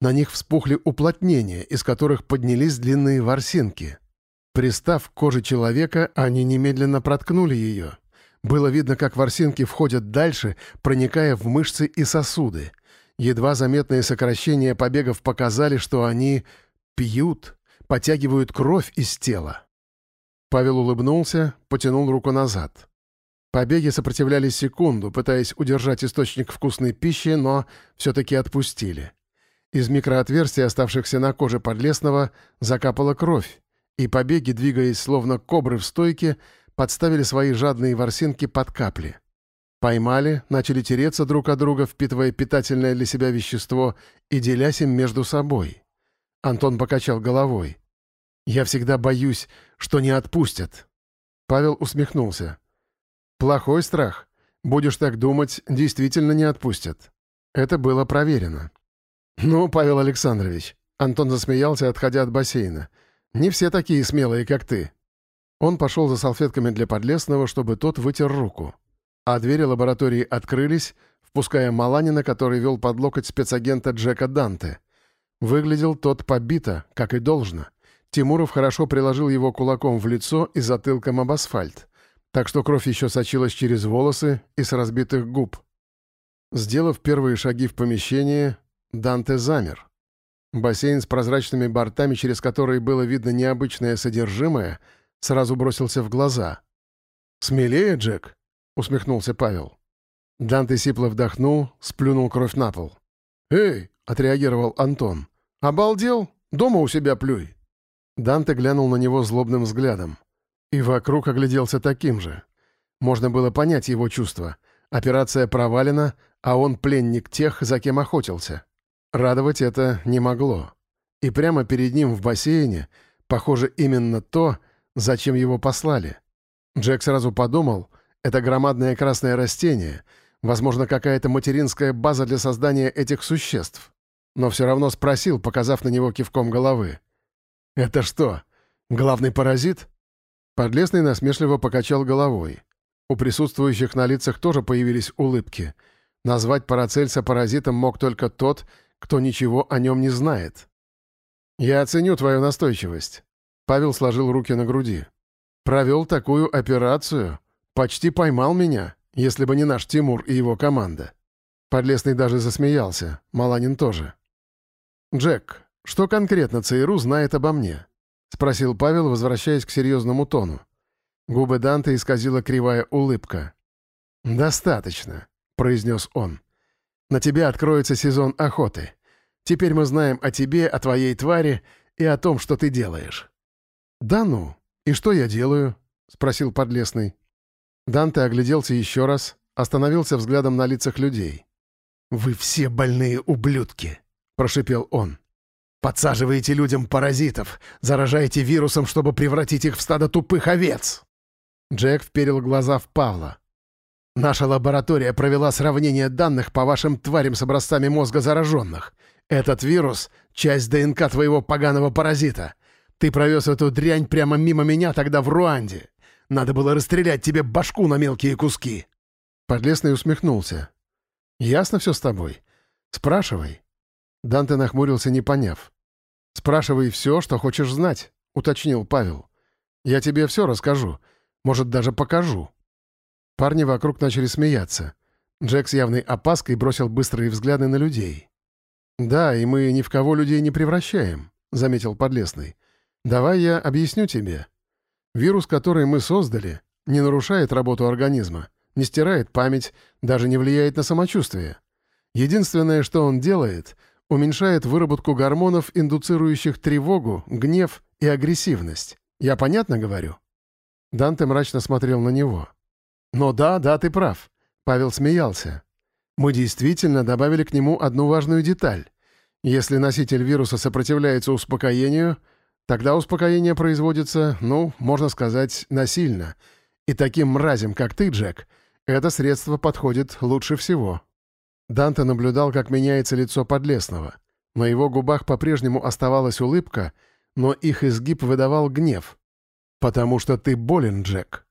На них вспухли уплотнения, из которых поднялись длинные ворсинки. Пристав к коже человека, они немедленно проткнули ее. Было видно, как ворсинки входят дальше, проникая в мышцы и сосуды. Едва заметные сокращения побегов показали, что они пьют, потягивают кровь из тела. Павел улыбнулся, потянул руку назад. Побеги сопротивлялись секунду, пытаясь удержать источник вкусной пищи, но все-таки отпустили. Из микроотверстий, оставшихся на коже подлесного, закапала кровь, и побеги, двигаясь словно кобры в стойке, подставили свои жадные ворсинки под капли. Поймали, начали тереться друг от друга, впитывая питательное для себя вещество и делясь им между собой. Антон покачал головой. «Я всегда боюсь, что не отпустят». Павел усмехнулся. «Плохой страх. Будешь так думать, действительно не отпустят». Это было проверено. «Ну, Павел Александрович», — Антон засмеялся, отходя от бассейна, — «не все такие смелые, как ты». Он пошел за салфетками для подлесного, чтобы тот вытер руку. А двери лаборатории открылись, впуская Маланина, который вел под локоть спецагента Джека Данте. Выглядел тот побито, как и должно. Тимуров хорошо приложил его кулаком в лицо и затылком об асфальт, так что кровь еще сочилась через волосы и с разбитых губ. Сделав первые шаги в помещение, Данте замер. Бассейн с прозрачными бортами, через которые было видно необычное содержимое, сразу бросился в глаза. «Смелее, Джек!» — усмехнулся Павел. Данте сипло вдохнул, сплюнул кровь на пол. «Эй!» — отреагировал Антон. «Обалдел? Дома у себя плюй!» Данте глянул на него злобным взглядом. И вокруг огляделся таким же. Можно было понять его чувства. Операция провалена, а он пленник тех, за кем охотился. Радовать это не могло. И прямо перед ним в бассейне, похоже, именно то, зачем его послали. Джек сразу подумал, это громадное красное растение, возможно, какая-то материнская база для создания этих существ. Но все равно спросил, показав на него кивком головы. «Это что, главный паразит?» Подлесный насмешливо покачал головой. У присутствующих на лицах тоже появились улыбки. Назвать Парацельса паразитом мог только тот, кто ничего о нем не знает. «Я оценю твою настойчивость». Павел сложил руки на груди. «Провел такую операцию. Почти поймал меня, если бы не наш Тимур и его команда». Подлесный даже засмеялся, Маланин тоже. «Джек, что конкретно ЦРУ знает обо мне?» — спросил Павел, возвращаясь к серьезному тону. Губы Данте исказила кривая улыбка. «Достаточно», — произнес он. На тебя откроется сезон охоты. Теперь мы знаем о тебе, о твоей твари и о том, что ты делаешь». «Да ну? И что я делаю?» — спросил Подлесный. Данте огляделся еще раз, остановился взглядом на лицах людей. «Вы все больные ублюдки!» — прошипел он. «Подсаживаете людям паразитов, заражаете вирусом, чтобы превратить их в стадо тупых овец!» Джек вперил глаза в Павла. Наша лаборатория провела сравнение данных по вашим тварям с образцами мозга зараженных. Этот вирус — часть ДНК твоего поганого паразита. Ты провез эту дрянь прямо мимо меня тогда в Руанде. Надо было расстрелять тебе башку на мелкие куски». Подлесный усмехнулся. «Ясно все с тобой. Спрашивай». Данте нахмурился, не поняв. «Спрашивай все, что хочешь знать», — уточнил Павел. «Я тебе все расскажу. Может, даже покажу». Парни вокруг начали смеяться. Джек с явной опаской бросил быстрые взгляды на людей. «Да, и мы ни в кого людей не превращаем», — заметил Подлесный. «Давай я объясню тебе. Вирус, который мы создали, не нарушает работу организма, не стирает память, даже не влияет на самочувствие. Единственное, что он делает, уменьшает выработку гормонов, индуцирующих тревогу, гнев и агрессивность. Я понятно говорю?» Данте мрачно смотрел на него. Но да, да, ты прав. Павел смеялся. Мы действительно добавили к нему одну важную деталь. Если носитель вируса сопротивляется успокоению, тогда успокоение производится, ну, можно сказать, насильно. И таким мразям, как ты, Джек, это средство подходит лучше всего. Данте наблюдал, как меняется лицо Подлесного. На его губах по-прежнему оставалась улыбка, но их изгиб выдавал гнев. «Потому что ты болен, Джек.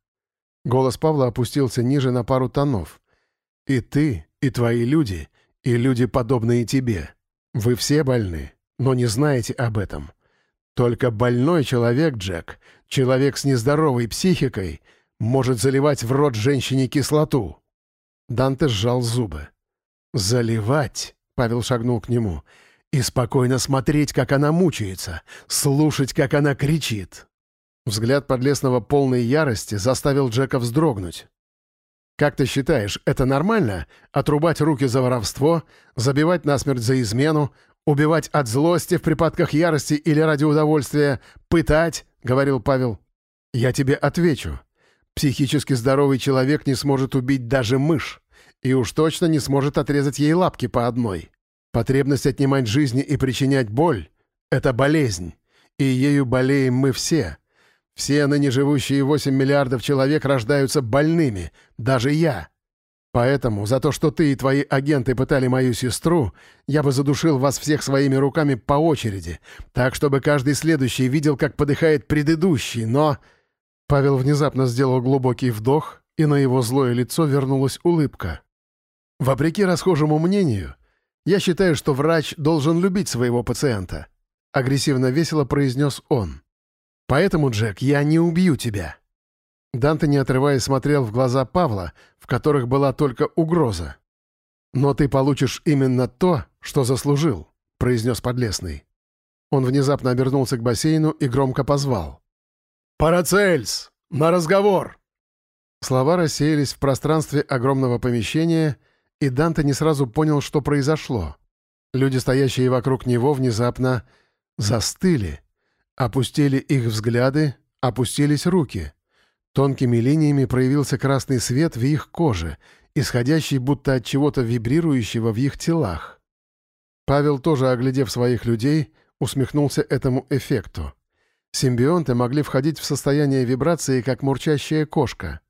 Голос Павла опустился ниже на пару тонов. «И ты, и твои люди, и люди, подобные тебе. Вы все больны, но не знаете об этом. Только больной человек, Джек, человек с нездоровой психикой, может заливать в рот женщине кислоту». Данте сжал зубы. «Заливать?» — Павел шагнул к нему. «И спокойно смотреть, как она мучается, слушать, как она кричит». Взгляд подлесного полной ярости заставил Джека вздрогнуть. «Как ты считаешь, это нормально? Отрубать руки за воровство, забивать насмерть за измену, убивать от злости в припадках ярости или ради удовольствия, пытать?» — говорил Павел. «Я тебе отвечу. Психически здоровый человек не сможет убить даже мышь, и уж точно не сможет отрезать ей лапки по одной. Потребность отнимать жизни и причинять боль — это болезнь, и ею болеем мы все». Все ныне живущие 8 миллиардов человек рождаются больными, даже я. Поэтому за то, что ты и твои агенты пытали мою сестру, я бы задушил вас всех своими руками по очереди, так, чтобы каждый следующий видел, как подыхает предыдущий, но...» Павел внезапно сделал глубокий вдох, и на его злое лицо вернулась улыбка. «Вопреки расхожему мнению, я считаю, что врач должен любить своего пациента», — агрессивно-весело произнес он. Поэтому, Джек, я не убью тебя». Данте, не отрываясь, смотрел в глаза Павла, в которых была только угроза. «Но ты получишь именно то, что заслужил», — произнес Подлесный. Он внезапно обернулся к бассейну и громко позвал. «Парацельс! На разговор!» Слова рассеялись в пространстве огромного помещения, и Данте не сразу понял, что произошло. Люди, стоящие вокруг него, внезапно застыли — Опустили их взгляды, опустились руки. Тонкими линиями проявился красный свет в их коже, исходящий будто от чего-то вибрирующего в их телах. Павел, тоже оглядев своих людей, усмехнулся этому эффекту. Симбионты могли входить в состояние вибрации, как мурчащая кошка.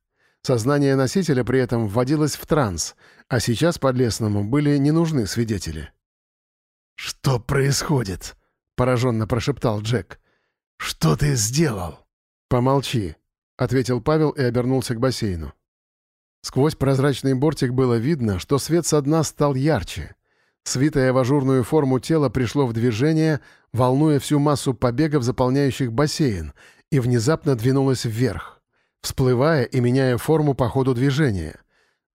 Сознание носителя при этом вводилось в транс, а сейчас Подлесному были не нужны свидетели. «Что происходит?» — пораженно прошептал Джек. «Что ты сделал?» «Помолчи», — ответил Павел и обернулся к бассейну. Сквозь прозрачный бортик было видно, что свет со дна стал ярче. Свитое в ажурную форму тело пришло в движение, волнуя всю массу побегов, заполняющих бассейн, и внезапно двинулось вверх, всплывая и меняя форму по ходу движения.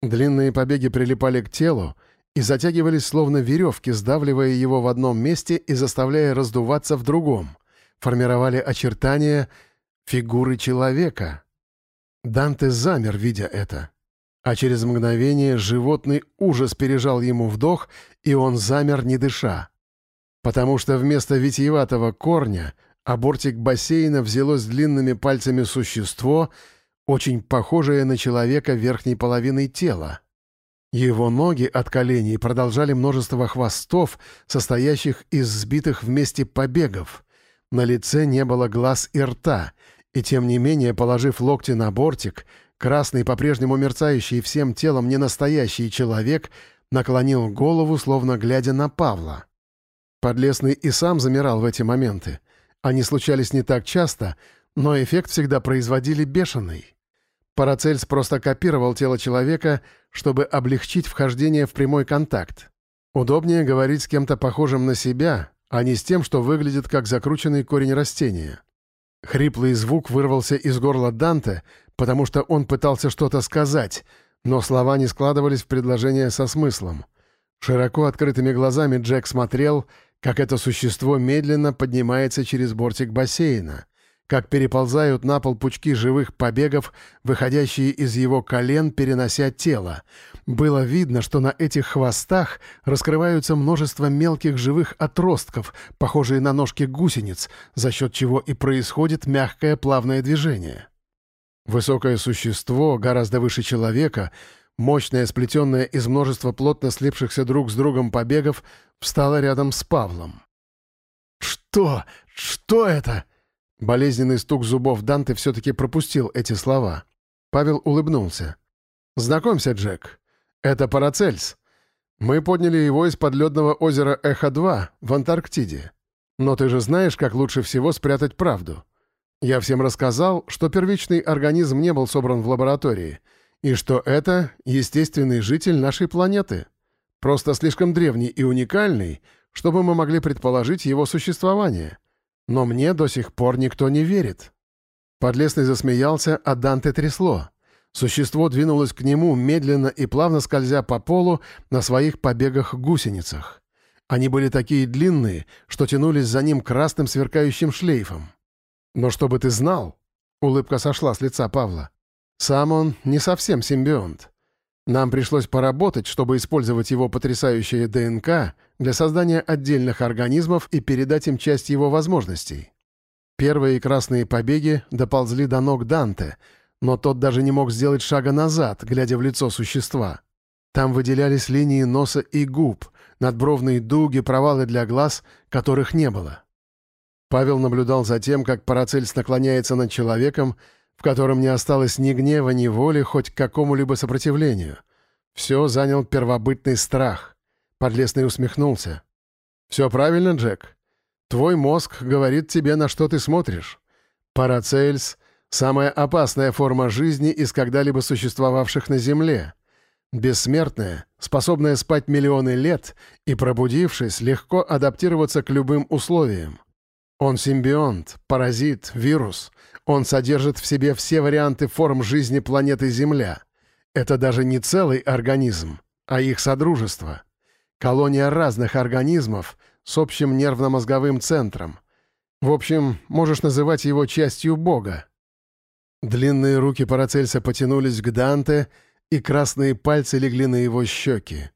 Длинные побеги прилипали к телу и затягивались словно веревки, сдавливая его в одном месте и заставляя раздуваться в другом формировали очертания фигуры человека. Данте замер, видя это. А через мгновение животный ужас пережал ему вдох, и он замер, не дыша. Потому что вместо витиеватого корня а бортик бассейна взялось длинными пальцами существо, очень похожее на человека верхней половиной тела. Его ноги от коленей продолжали множество хвостов, состоящих из сбитых вместе побегов. На лице не было глаз и рта, и тем не менее, положив локти на бортик, красный, по-прежнему мерцающий всем телом ненастоящий человек наклонил голову, словно глядя на Павла. Подлесный и сам замирал в эти моменты. Они случались не так часто, но эффект всегда производили бешеный. Парацельс просто копировал тело человека, чтобы облегчить вхождение в прямой контакт. Удобнее говорить с кем-то похожим на себя, а не с тем, что выглядит как закрученный корень растения. Хриплый звук вырвался из горла Данте, потому что он пытался что-то сказать, но слова не складывались в предложение со смыслом. Широко открытыми глазами Джек смотрел, как это существо медленно поднимается через бортик бассейна как переползают на пол пучки живых побегов, выходящие из его колен, перенося тело. Было видно, что на этих хвостах раскрываются множество мелких живых отростков, похожие на ножки гусениц, за счет чего и происходит мягкое плавное движение. Высокое существо, гораздо выше человека, мощное, сплетенное из множества плотно слипшихся друг с другом побегов, встало рядом с Павлом. «Что? Что это?» Болезненный стук зубов Данте все-таки пропустил эти слова. Павел улыбнулся. «Знакомься, Джек. Это Парацельс. Мы подняли его из подледного озера Эхо-2 в Антарктиде. Но ты же знаешь, как лучше всего спрятать правду. Я всем рассказал, что первичный организм не был собран в лаборатории, и что это естественный житель нашей планеты. Просто слишком древний и уникальный, чтобы мы могли предположить его существование. Но мне до сих пор никто не верит». Подлесный засмеялся, а Данте трясло. Существо двинулось к нему, медленно и плавно скользя по полу на своих побегах-гусеницах. Они были такие длинные, что тянулись за ним красным сверкающим шлейфом. «Но чтобы ты знал...» — улыбка сошла с лица Павла. «Сам он не совсем симбионт. Нам пришлось поработать, чтобы использовать его потрясающее ДНК для создания отдельных организмов и передать им часть его возможностей. Первые красные побеги доползли до ног Данте — но тот даже не мог сделать шага назад, глядя в лицо существа. Там выделялись линии носа и губ, надбровные дуги, провалы для глаз, которых не было. Павел наблюдал за тем, как Парацельс наклоняется над человеком, в котором не осталось ни гнева, ни воли, хоть к какому-либо сопротивлению. Все занял первобытный страх. Подлесный усмехнулся. «Все правильно, Джек. Твой мозг говорит тебе, на что ты смотришь. Парацельс Самая опасная форма жизни из когда-либо существовавших на Земле. Бессмертная, способная спать миллионы лет и, пробудившись, легко адаптироваться к любым условиям. Он симбионт, паразит, вирус. Он содержит в себе все варианты форм жизни планеты Земля. Это даже не целый организм, а их содружество. Колония разных организмов с общим нервно-мозговым центром. В общем, можешь называть его частью Бога. Длинные руки Парацельса потянулись к Данте, и красные пальцы легли на его щеки.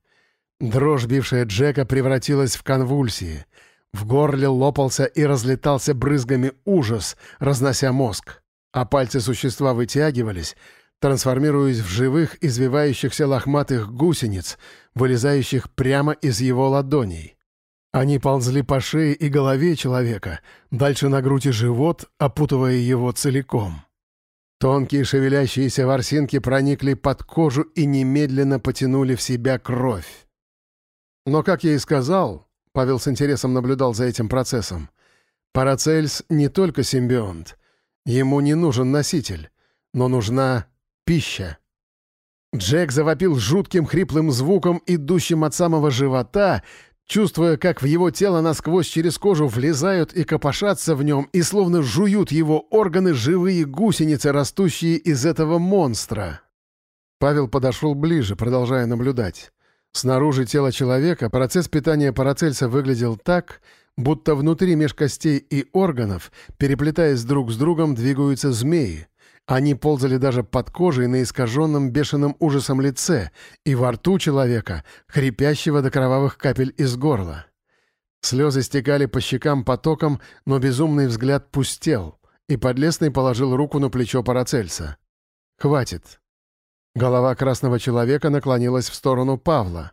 Дрожь, бившая Джека, превратилась в конвульсии. В горле лопался и разлетался брызгами ужас, разнося мозг. А пальцы существа вытягивались, трансформируясь в живых, извивающихся лохматых гусениц, вылезающих прямо из его ладоней. Они ползли по шее и голове человека, дальше на грудь и живот, опутывая его целиком. Тонкие шевелящиеся ворсинки проникли под кожу и немедленно потянули в себя кровь. Но, как я и сказал, Павел с интересом наблюдал за этим процессом, Парацельс не только симбионт. Ему не нужен носитель, но нужна пища. Джек завопил жутким хриплым звуком, идущим от самого живота, чувствуя, как в его тело насквозь через кожу влезают и копошатся в нем, и словно жуют его органы живые гусеницы, растущие из этого монстра. Павел подошел ближе, продолжая наблюдать. Снаружи тела человека процесс питания Парацельса выглядел так, будто внутри меж костей и органов, переплетаясь друг с другом, двигаются змеи. Они ползали даже под кожей на искаженном бешеным ужасом лице и во рту человека, хрипящего до кровавых капель из горла. Слезы стекали по щекам потоком, но безумный взгляд пустел, и Подлесный положил руку на плечо Парацельса. «Хватит». Голова красного человека наклонилась в сторону Павла.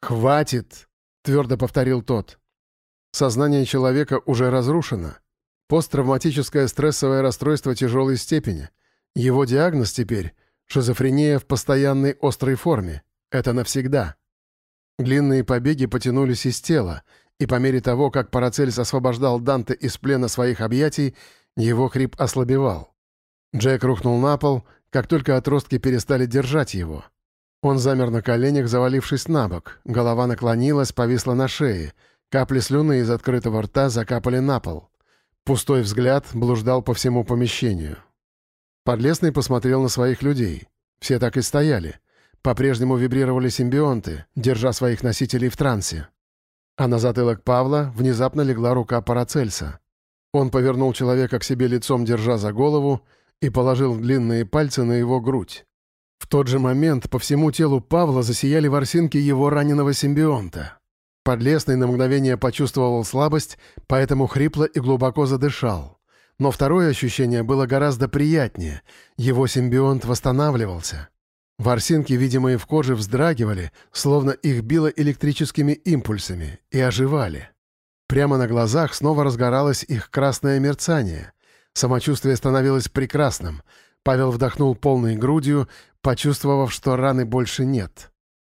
«Хватит!» — твердо повторил тот. Сознание человека уже разрушено. Посттравматическое стрессовое расстройство тяжелой степени. Его диагноз теперь — шизофрения в постоянной острой форме. Это навсегда. Длинные побеги потянулись из тела, и по мере того, как Парацельс освобождал Данте из плена своих объятий, его хрип ослабевал. Джек рухнул на пол, как только отростки перестали держать его. Он замер на коленях, завалившись на бок, голова наклонилась, повисла на шее, капли слюны из открытого рта закапали на пол. Пустой взгляд блуждал по всему помещению. Подлесный посмотрел на своих людей. Все так и стояли. По-прежнему вибрировали симбионты, держа своих носителей в трансе. А на затылок Павла внезапно легла рука Парацельса. Он повернул человека к себе лицом, держа за голову, и положил длинные пальцы на его грудь. В тот же момент по всему телу Павла засияли ворсинки его раненого симбионта. Подлесный на мгновение почувствовал слабость, поэтому хрипло и глубоко задышал. Но второе ощущение было гораздо приятнее. Его симбионт восстанавливался. Ворсинки, видимые в коже, вздрагивали, словно их било электрическими импульсами, и оживали. Прямо на глазах снова разгоралось их красное мерцание. Самочувствие становилось прекрасным. Павел вдохнул полной грудью, почувствовав, что раны больше нет.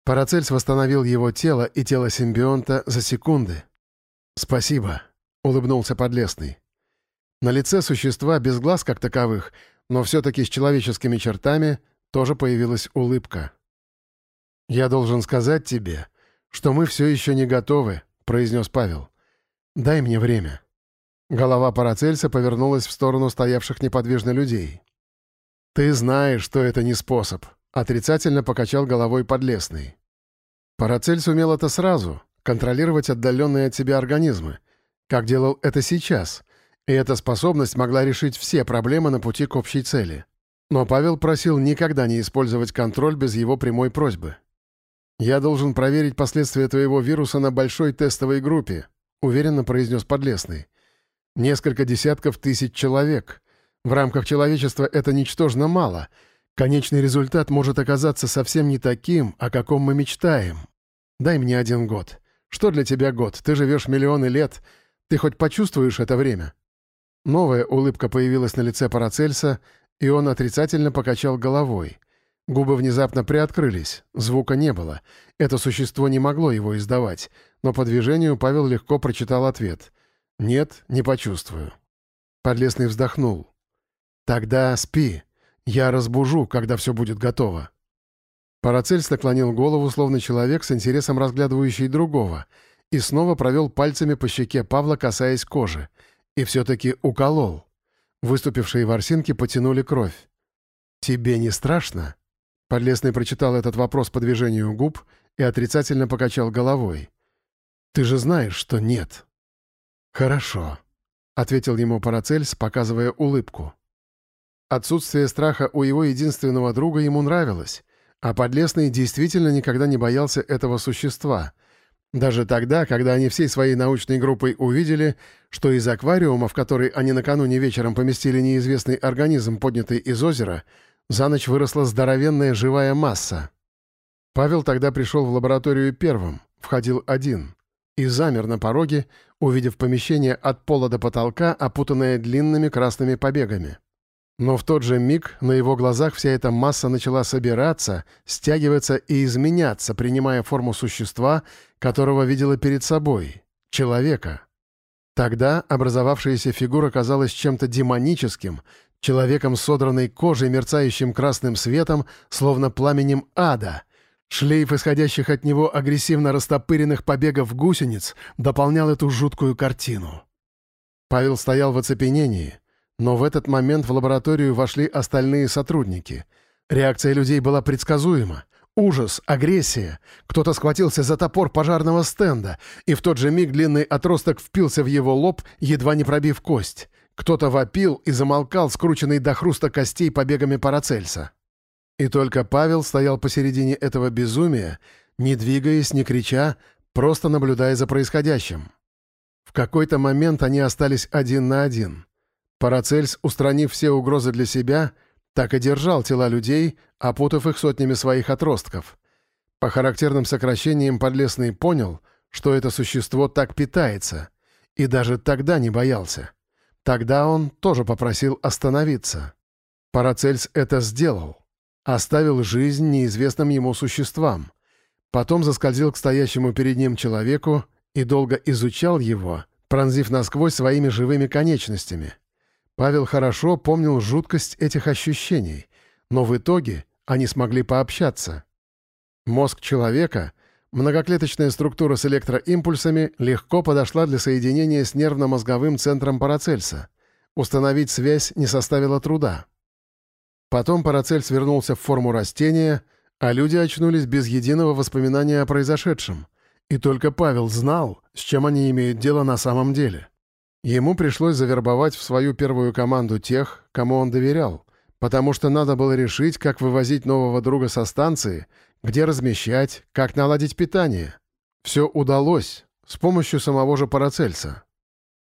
Парацельс восстановил его тело и тело симбионта за секунды. «Спасибо», — улыбнулся Подлесный. На лице существа без глаз как таковых, но все-таки с человеческими чертами, тоже появилась улыбка. «Я должен сказать тебе, что мы все еще не готовы», произнес Павел. «Дай мне время». Голова Парацельса повернулась в сторону стоявших неподвижно людей. «Ты знаешь, что это не способ», — отрицательно покачал головой Подлесный. Парацельс умел это сразу, контролировать отдаленные от себя организмы, как делал это сейчас, и эта способность могла решить все проблемы на пути к общей цели. Но Павел просил никогда не использовать контроль без его прямой просьбы. «Я должен проверить последствия твоего вируса на большой тестовой группе», — уверенно произнес Подлесный. Несколько десятков тысяч человек. В рамках человечества это ничтожно мало. Конечный результат может оказаться совсем не таким, о каком мы мечтаем. Дай мне один год. Что для тебя год? Ты живешь миллионы лет. Ты хоть почувствуешь это время?» Новая улыбка появилась на лице Парацельса, и он отрицательно покачал головой. Губы внезапно приоткрылись, звука не было. Это существо не могло его издавать, но по движению Павел легко прочитал ответ. «Нет, не почувствую». Подлесный вздохнул. «Тогда спи. Я разбужу, когда все будет готово». Парацельс наклонил голову, словно человек с интересом разглядывающий другого, и снова провел пальцами по щеке Павла, касаясь кожи. И все-таки уколол. Выступившие ворсинки потянули кровь. «Тебе не страшно?» Подлесный прочитал этот вопрос по движению губ и отрицательно покачал головой. «Ты же знаешь, что нет». «Хорошо», — ответил ему Парацельс, показывая улыбку. Отсутствие страха у его единственного друга ему нравилось, а Подлесный действительно никогда не боялся этого существа. Даже тогда, когда они всей своей научной группой увидели, что из аквариума, в который они накануне вечером поместили неизвестный организм, поднятый из озера, за ночь выросла здоровенная живая масса. Павел тогда пришел в лабораторию первым, входил один и замер на пороге, увидев помещение от пола до потолка, опутанное длинными красными побегами. Но в тот же миг на его глазах вся эта масса начала собираться, стягиваться и изменяться, принимая форму существа, которого видела перед собой — человека. Тогда образовавшаяся фигура казалась чем-то демоническим, человеком содранной кожей, мерцающим красным светом, словно пламенем ада — Шлейф исходящих от него агрессивно растопыренных побегов гусениц дополнял эту жуткую картину. Павел стоял в оцепенении, но в этот момент в лабораторию вошли остальные сотрудники. Реакция людей была предсказуема. Ужас, агрессия. Кто-то схватился за топор пожарного стенда, и в тот же миг длинный отросток впился в его лоб, едва не пробив кость. Кто-то вопил и замолкал, скрученный до хруста костей побегами Парацельса. И только Павел стоял посередине этого безумия, не двигаясь, не крича, просто наблюдая за происходящим. В какой-то момент они остались один на один. Парацельс, устранив все угрозы для себя, так и держал тела людей, опутав их сотнями своих отростков. По характерным сокращениям Подлесный понял, что это существо так питается, и даже тогда не боялся. Тогда он тоже попросил остановиться. Парацельс это сделал. Оставил жизнь неизвестным ему существам. Потом заскользил к стоящему перед ним человеку и долго изучал его, пронзив насквозь своими живыми конечностями. Павел хорошо помнил жуткость этих ощущений, но в итоге они смогли пообщаться. Мозг человека, многоклеточная структура с электроимпульсами, легко подошла для соединения с нервно-мозговым центром Парацельса. Установить связь не составило труда. Потом Парацельс вернулся в форму растения, а люди очнулись без единого воспоминания о произошедшем. И только Павел знал, с чем они имеют дело на самом деле. Ему пришлось завербовать в свою первую команду тех, кому он доверял, потому что надо было решить, как вывозить нового друга со станции, где размещать, как наладить питание. Все удалось с помощью самого же Парацельса.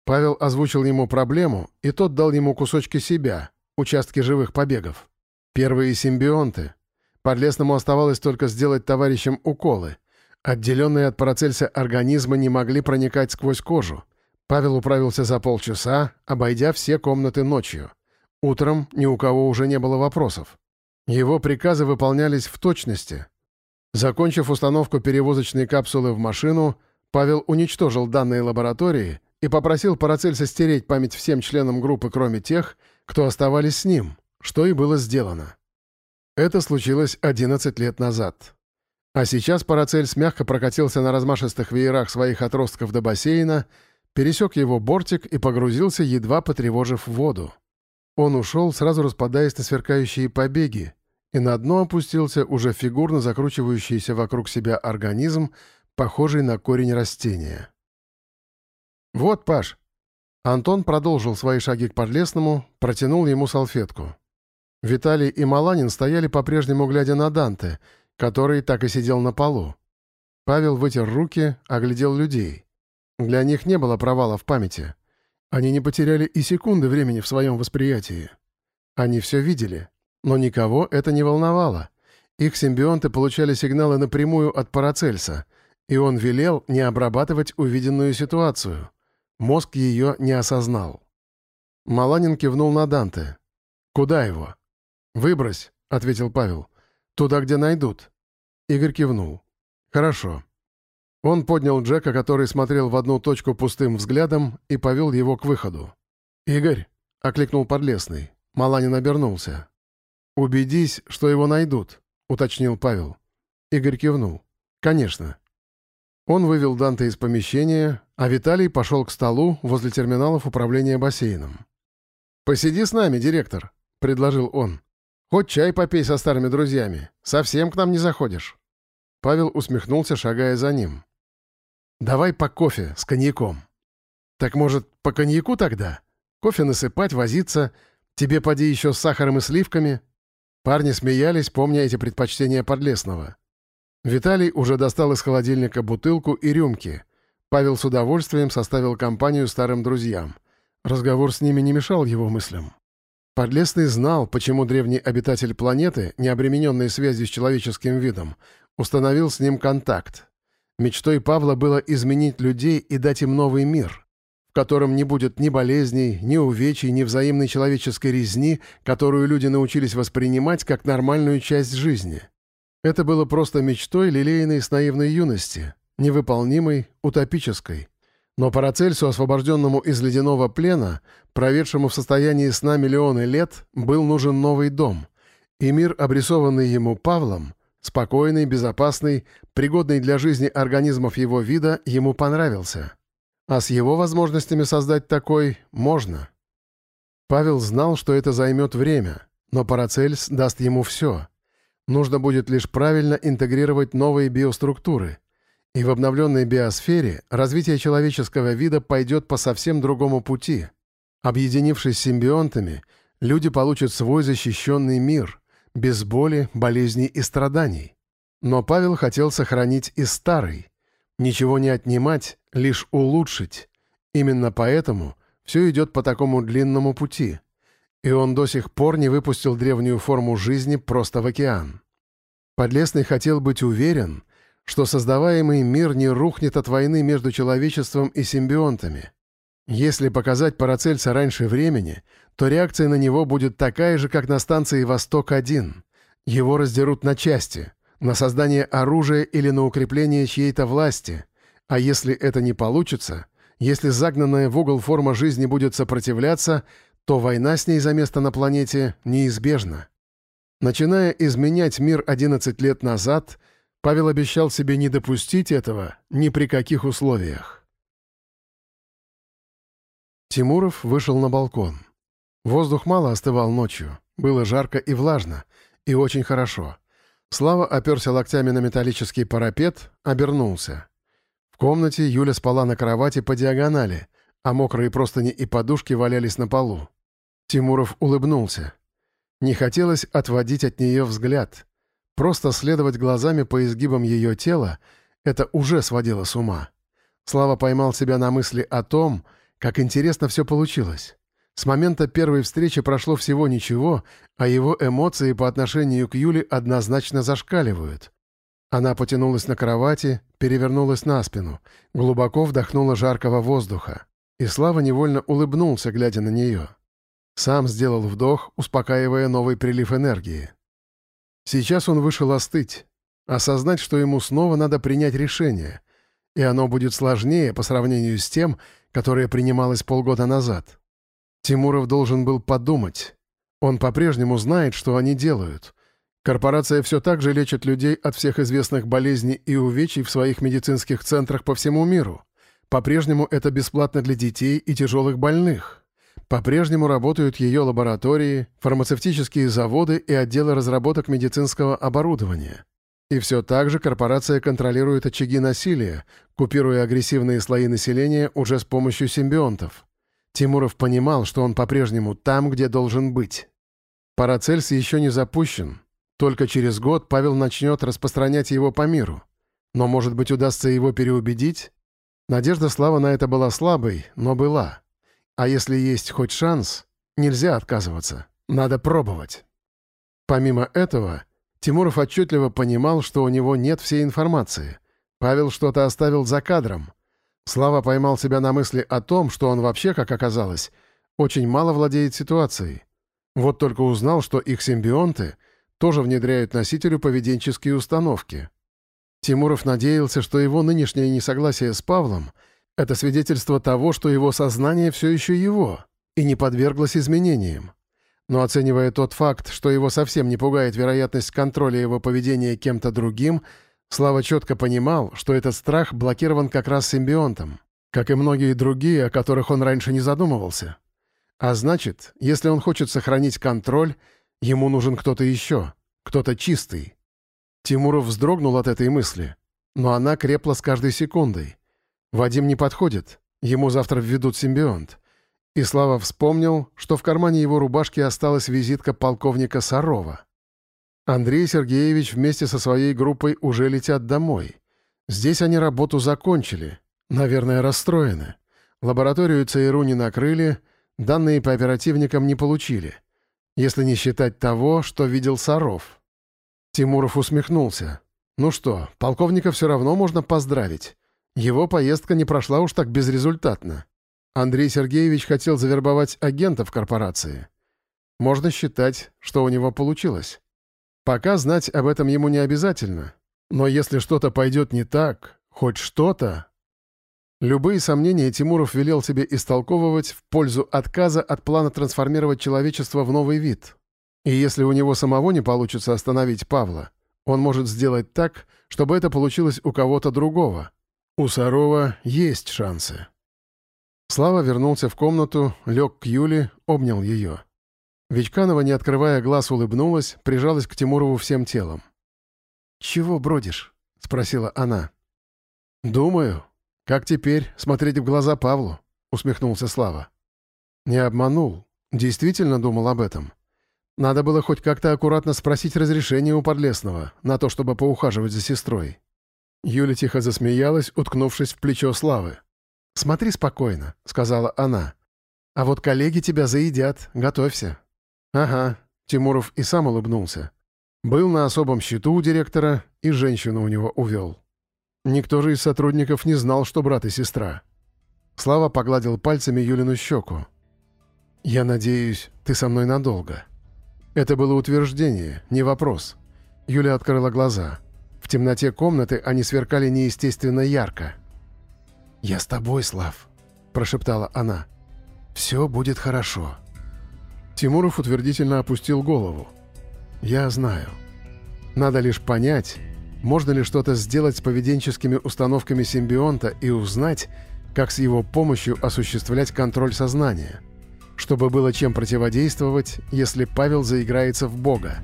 Павел озвучил ему проблему, и тот дал ему кусочки себя, участки живых побегов. Первые симбионты. Подлесному оставалось только сделать товарищам уколы. Отделенные от Парацельса организмы не могли проникать сквозь кожу. Павел управился за полчаса, обойдя все комнаты ночью. Утром ни у кого уже не было вопросов. Его приказы выполнялись в точности. Закончив установку перевозочной капсулы в машину, Павел уничтожил данные лаборатории и попросил Парацельса стереть память всем членам группы, кроме тех, кто оставались с ним что и было сделано. Это случилось 11 лет назад. А сейчас Парацельс мягко прокатился на размашистых веерах своих отростков до бассейна, пересек его бортик и погрузился, едва потревожив воду. Он ушел, сразу распадаясь на сверкающие побеги, и на дно опустился уже фигурно закручивающийся вокруг себя организм, похожий на корень растения. «Вот, Паш!» Антон продолжил свои шаги к Подлесному, протянул ему салфетку. Виталий и Маланин стояли по-прежнему, глядя на Данте, который так и сидел на полу. Павел вытер руки, оглядел людей. Для них не было провала в памяти. Они не потеряли и секунды времени в своем восприятии. Они все видели, но никого это не волновало. Их симбионты получали сигналы напрямую от Парацельса, и он велел не обрабатывать увиденную ситуацию. Мозг ее не осознал. Маланин кивнул на Данте. «Куда его?» «Выбрось», — ответил Павел. «Туда, где найдут». Игорь кивнул. «Хорошо». Он поднял Джека, который смотрел в одну точку пустым взглядом, и повел его к выходу. «Игорь», — окликнул Подлесный. Маланин обернулся. «Убедись, что его найдут», — уточнил Павел. Игорь кивнул. «Конечно». Он вывел Данте из помещения, а Виталий пошел к столу возле терминалов управления бассейном. «Посиди с нами, директор», — предложил он. Хоть чай попей со старыми друзьями. Совсем к нам не заходишь». Павел усмехнулся, шагая за ним. «Давай по кофе с коньяком». «Так, может, по коньяку тогда? Кофе насыпать, возиться. Тебе поди еще с сахаром и сливками». Парни смеялись, помня эти предпочтения Подлесного. Виталий уже достал из холодильника бутылку и рюмки. Павел с удовольствием составил компанию старым друзьям. Разговор с ними не мешал его мыслям. Подлесный знал, почему древний обитатель планеты, не обремененный связью с человеческим видом, установил с ним контакт. Мечтой Павла было изменить людей и дать им новый мир, в котором не будет ни болезней, ни увечий, ни взаимной человеческой резни, которую люди научились воспринимать как нормальную часть жизни. Это было просто мечтой, лелеянной с наивной юности, невыполнимой, утопической. Но Парацельсу, освобожденному из ледяного плена, проведшему в состоянии сна миллионы лет, был нужен новый дом. И мир, обрисованный ему Павлом, спокойный, безопасный, пригодный для жизни организмов его вида, ему понравился. А с его возможностями создать такой можно. Павел знал, что это займет время, но Парацельс даст ему все. Нужно будет лишь правильно интегрировать новые биоструктуры — и в обновленной биосфере развитие человеческого вида пойдет по совсем другому пути. Объединившись с симбионтами, люди получат свой защищенный мир, без боли, болезней и страданий. Но Павел хотел сохранить и старый. Ничего не отнимать, лишь улучшить. Именно поэтому все идет по такому длинному пути. И он до сих пор не выпустил древнюю форму жизни просто в океан. Подлесный хотел быть уверен — что создаваемый мир не рухнет от войны между человечеством и симбионтами. Если показать Парацельса раньше времени, то реакция на него будет такая же, как на станции «Восток-1». Его раздерут на части, на создание оружия или на укрепление чьей-то власти. А если это не получится, если загнанная в угол форма жизни будет сопротивляться, то война с ней за место на планете неизбежна. Начиная изменять мир 11 лет назад — Павел обещал себе не допустить этого ни при каких условиях. Тимуров вышел на балкон. Воздух мало остывал ночью. Было жарко и влажно. И очень хорошо. Слава оперся локтями на металлический парапет, обернулся. В комнате Юля спала на кровати по диагонали, а мокрые простыни и подушки валялись на полу. Тимуров улыбнулся. Не хотелось отводить от нее взгляд. Просто следовать глазами по изгибам ее тела — это уже сводило с ума. Слава поймал себя на мысли о том, как интересно все получилось. С момента первой встречи прошло всего ничего, а его эмоции по отношению к Юле однозначно зашкаливают. Она потянулась на кровати, перевернулась на спину, глубоко вдохнула жаркого воздуха. И Слава невольно улыбнулся, глядя на нее. Сам сделал вдох, успокаивая новый прилив энергии. Сейчас он вышел остыть, осознать, что ему снова надо принять решение, и оно будет сложнее по сравнению с тем, которое принималось полгода назад. Тимуров должен был подумать. Он по-прежнему знает, что они делают. Корпорация все так же лечит людей от всех известных болезней и увечий в своих медицинских центрах по всему миру. По-прежнему это бесплатно для детей и тяжелых больных. По-прежнему работают ее лаборатории, фармацевтические заводы и отделы разработок медицинского оборудования. И все так же корпорация контролирует очаги насилия, купируя агрессивные слои населения уже с помощью симбионтов. Тимуров понимал, что он по-прежнему там, где должен быть. Парацельс еще не запущен. Только через год Павел начнет распространять его по миру. Но, может быть, удастся его переубедить? Надежда Слава на это была слабой, но была. А если есть хоть шанс, нельзя отказываться. Надо пробовать. Помимо этого, Тимуров отчетливо понимал, что у него нет всей информации. Павел что-то оставил за кадром. Слава поймал себя на мысли о том, что он вообще, как оказалось, очень мало владеет ситуацией. Вот только узнал, что их симбионты тоже внедряют носителю поведенческие установки. Тимуров надеялся, что его нынешнее несогласие с Павлом — это свидетельство того, что его сознание все еще его и не подверглось изменениям. Но оценивая тот факт, что его совсем не пугает вероятность контроля его поведения кем-то другим, Слава четко понимал, что этот страх блокирован как раз симбионтом, как и многие другие, о которых он раньше не задумывался. А значит, если он хочет сохранить контроль, ему нужен кто-то еще, кто-то чистый. Тимуров вздрогнул от этой мысли, но она крепла с каждой секундой. Вадим не подходит, ему завтра введут симбионт. И Слава вспомнил, что в кармане его рубашки осталась визитка полковника Сарова. Андрей Сергеевич вместе со своей группой уже летят домой. Здесь они работу закончили. Наверное, расстроены. Лабораторию ЦРУ не накрыли, данные по оперативникам не получили. Если не считать того, что видел Саров. Тимуров усмехнулся. «Ну что, полковника все равно можно поздравить. Его поездка не прошла уж так безрезультатно. Андрей Сергеевич хотел завербовать агентов корпорации. Можно считать, что у него получилось. Пока знать об этом ему не обязательно. Но если что-то пойдет не так, хоть что-то... Любые сомнения Тимуров велел себе истолковывать в пользу отказа от плана трансформировать человечество в новый вид. И если у него самого не получится остановить Павла, он может сделать так, чтобы это получилось у кого-то другого. У Сарова есть шансы. Слава вернулся в комнату, лег к Юле, обнял ее. Вечканова, не открывая глаз, улыбнулась, прижалась к Тимурову всем телом. «Чего бродишь?» — спросила она. «Думаю. Как теперь смотреть в глаза Павлу?» — усмехнулся Слава. «Не обманул. Действительно думал об этом. Надо было хоть как-то аккуратно спросить разрешение у Подлесного на то, чтобы поухаживать за сестрой». Юля тихо засмеялась, уткнувшись в плечо Славы. «Смотри спокойно», — сказала она. «А вот коллеги тебя заедят, готовься». «Ага», — Тимуров и сам улыбнулся. Был на особом счету у директора и женщину у него увел. Никто же из сотрудников не знал, что брат и сестра. Слава погладил пальцами Юлину щеку. «Я надеюсь, ты со мной надолго». Это было утверждение, не вопрос. Юля открыла глаза. Темноте комнаты они сверкали неестественно ярко. «Я с тобой, Слав», — прошептала она. «Все будет хорошо». Тимуров утвердительно опустил голову. «Я знаю. Надо лишь понять, можно ли что-то сделать с поведенческими установками симбионта и узнать, как с его помощью осуществлять контроль сознания, чтобы было чем противодействовать, если Павел заиграется в Бога.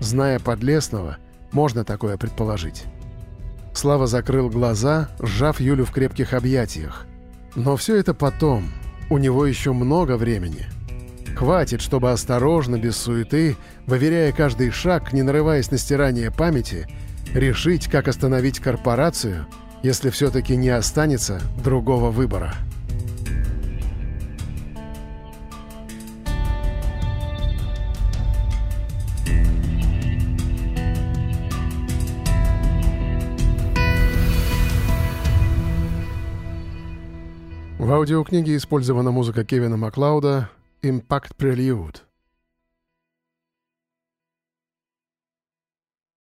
Зная Подлесного, можно такое предположить». Слава закрыл глаза, сжав Юлю в крепких объятиях. Но все это потом. У него еще много времени. Хватит, чтобы осторожно, без суеты, выверяя каждый шаг, не нарываясь на стирание памяти, решить, как остановить корпорацию, если все-таки не останется другого выбора. В аудиокниге использована музыка Кевина Маклауда «Impact Prelude».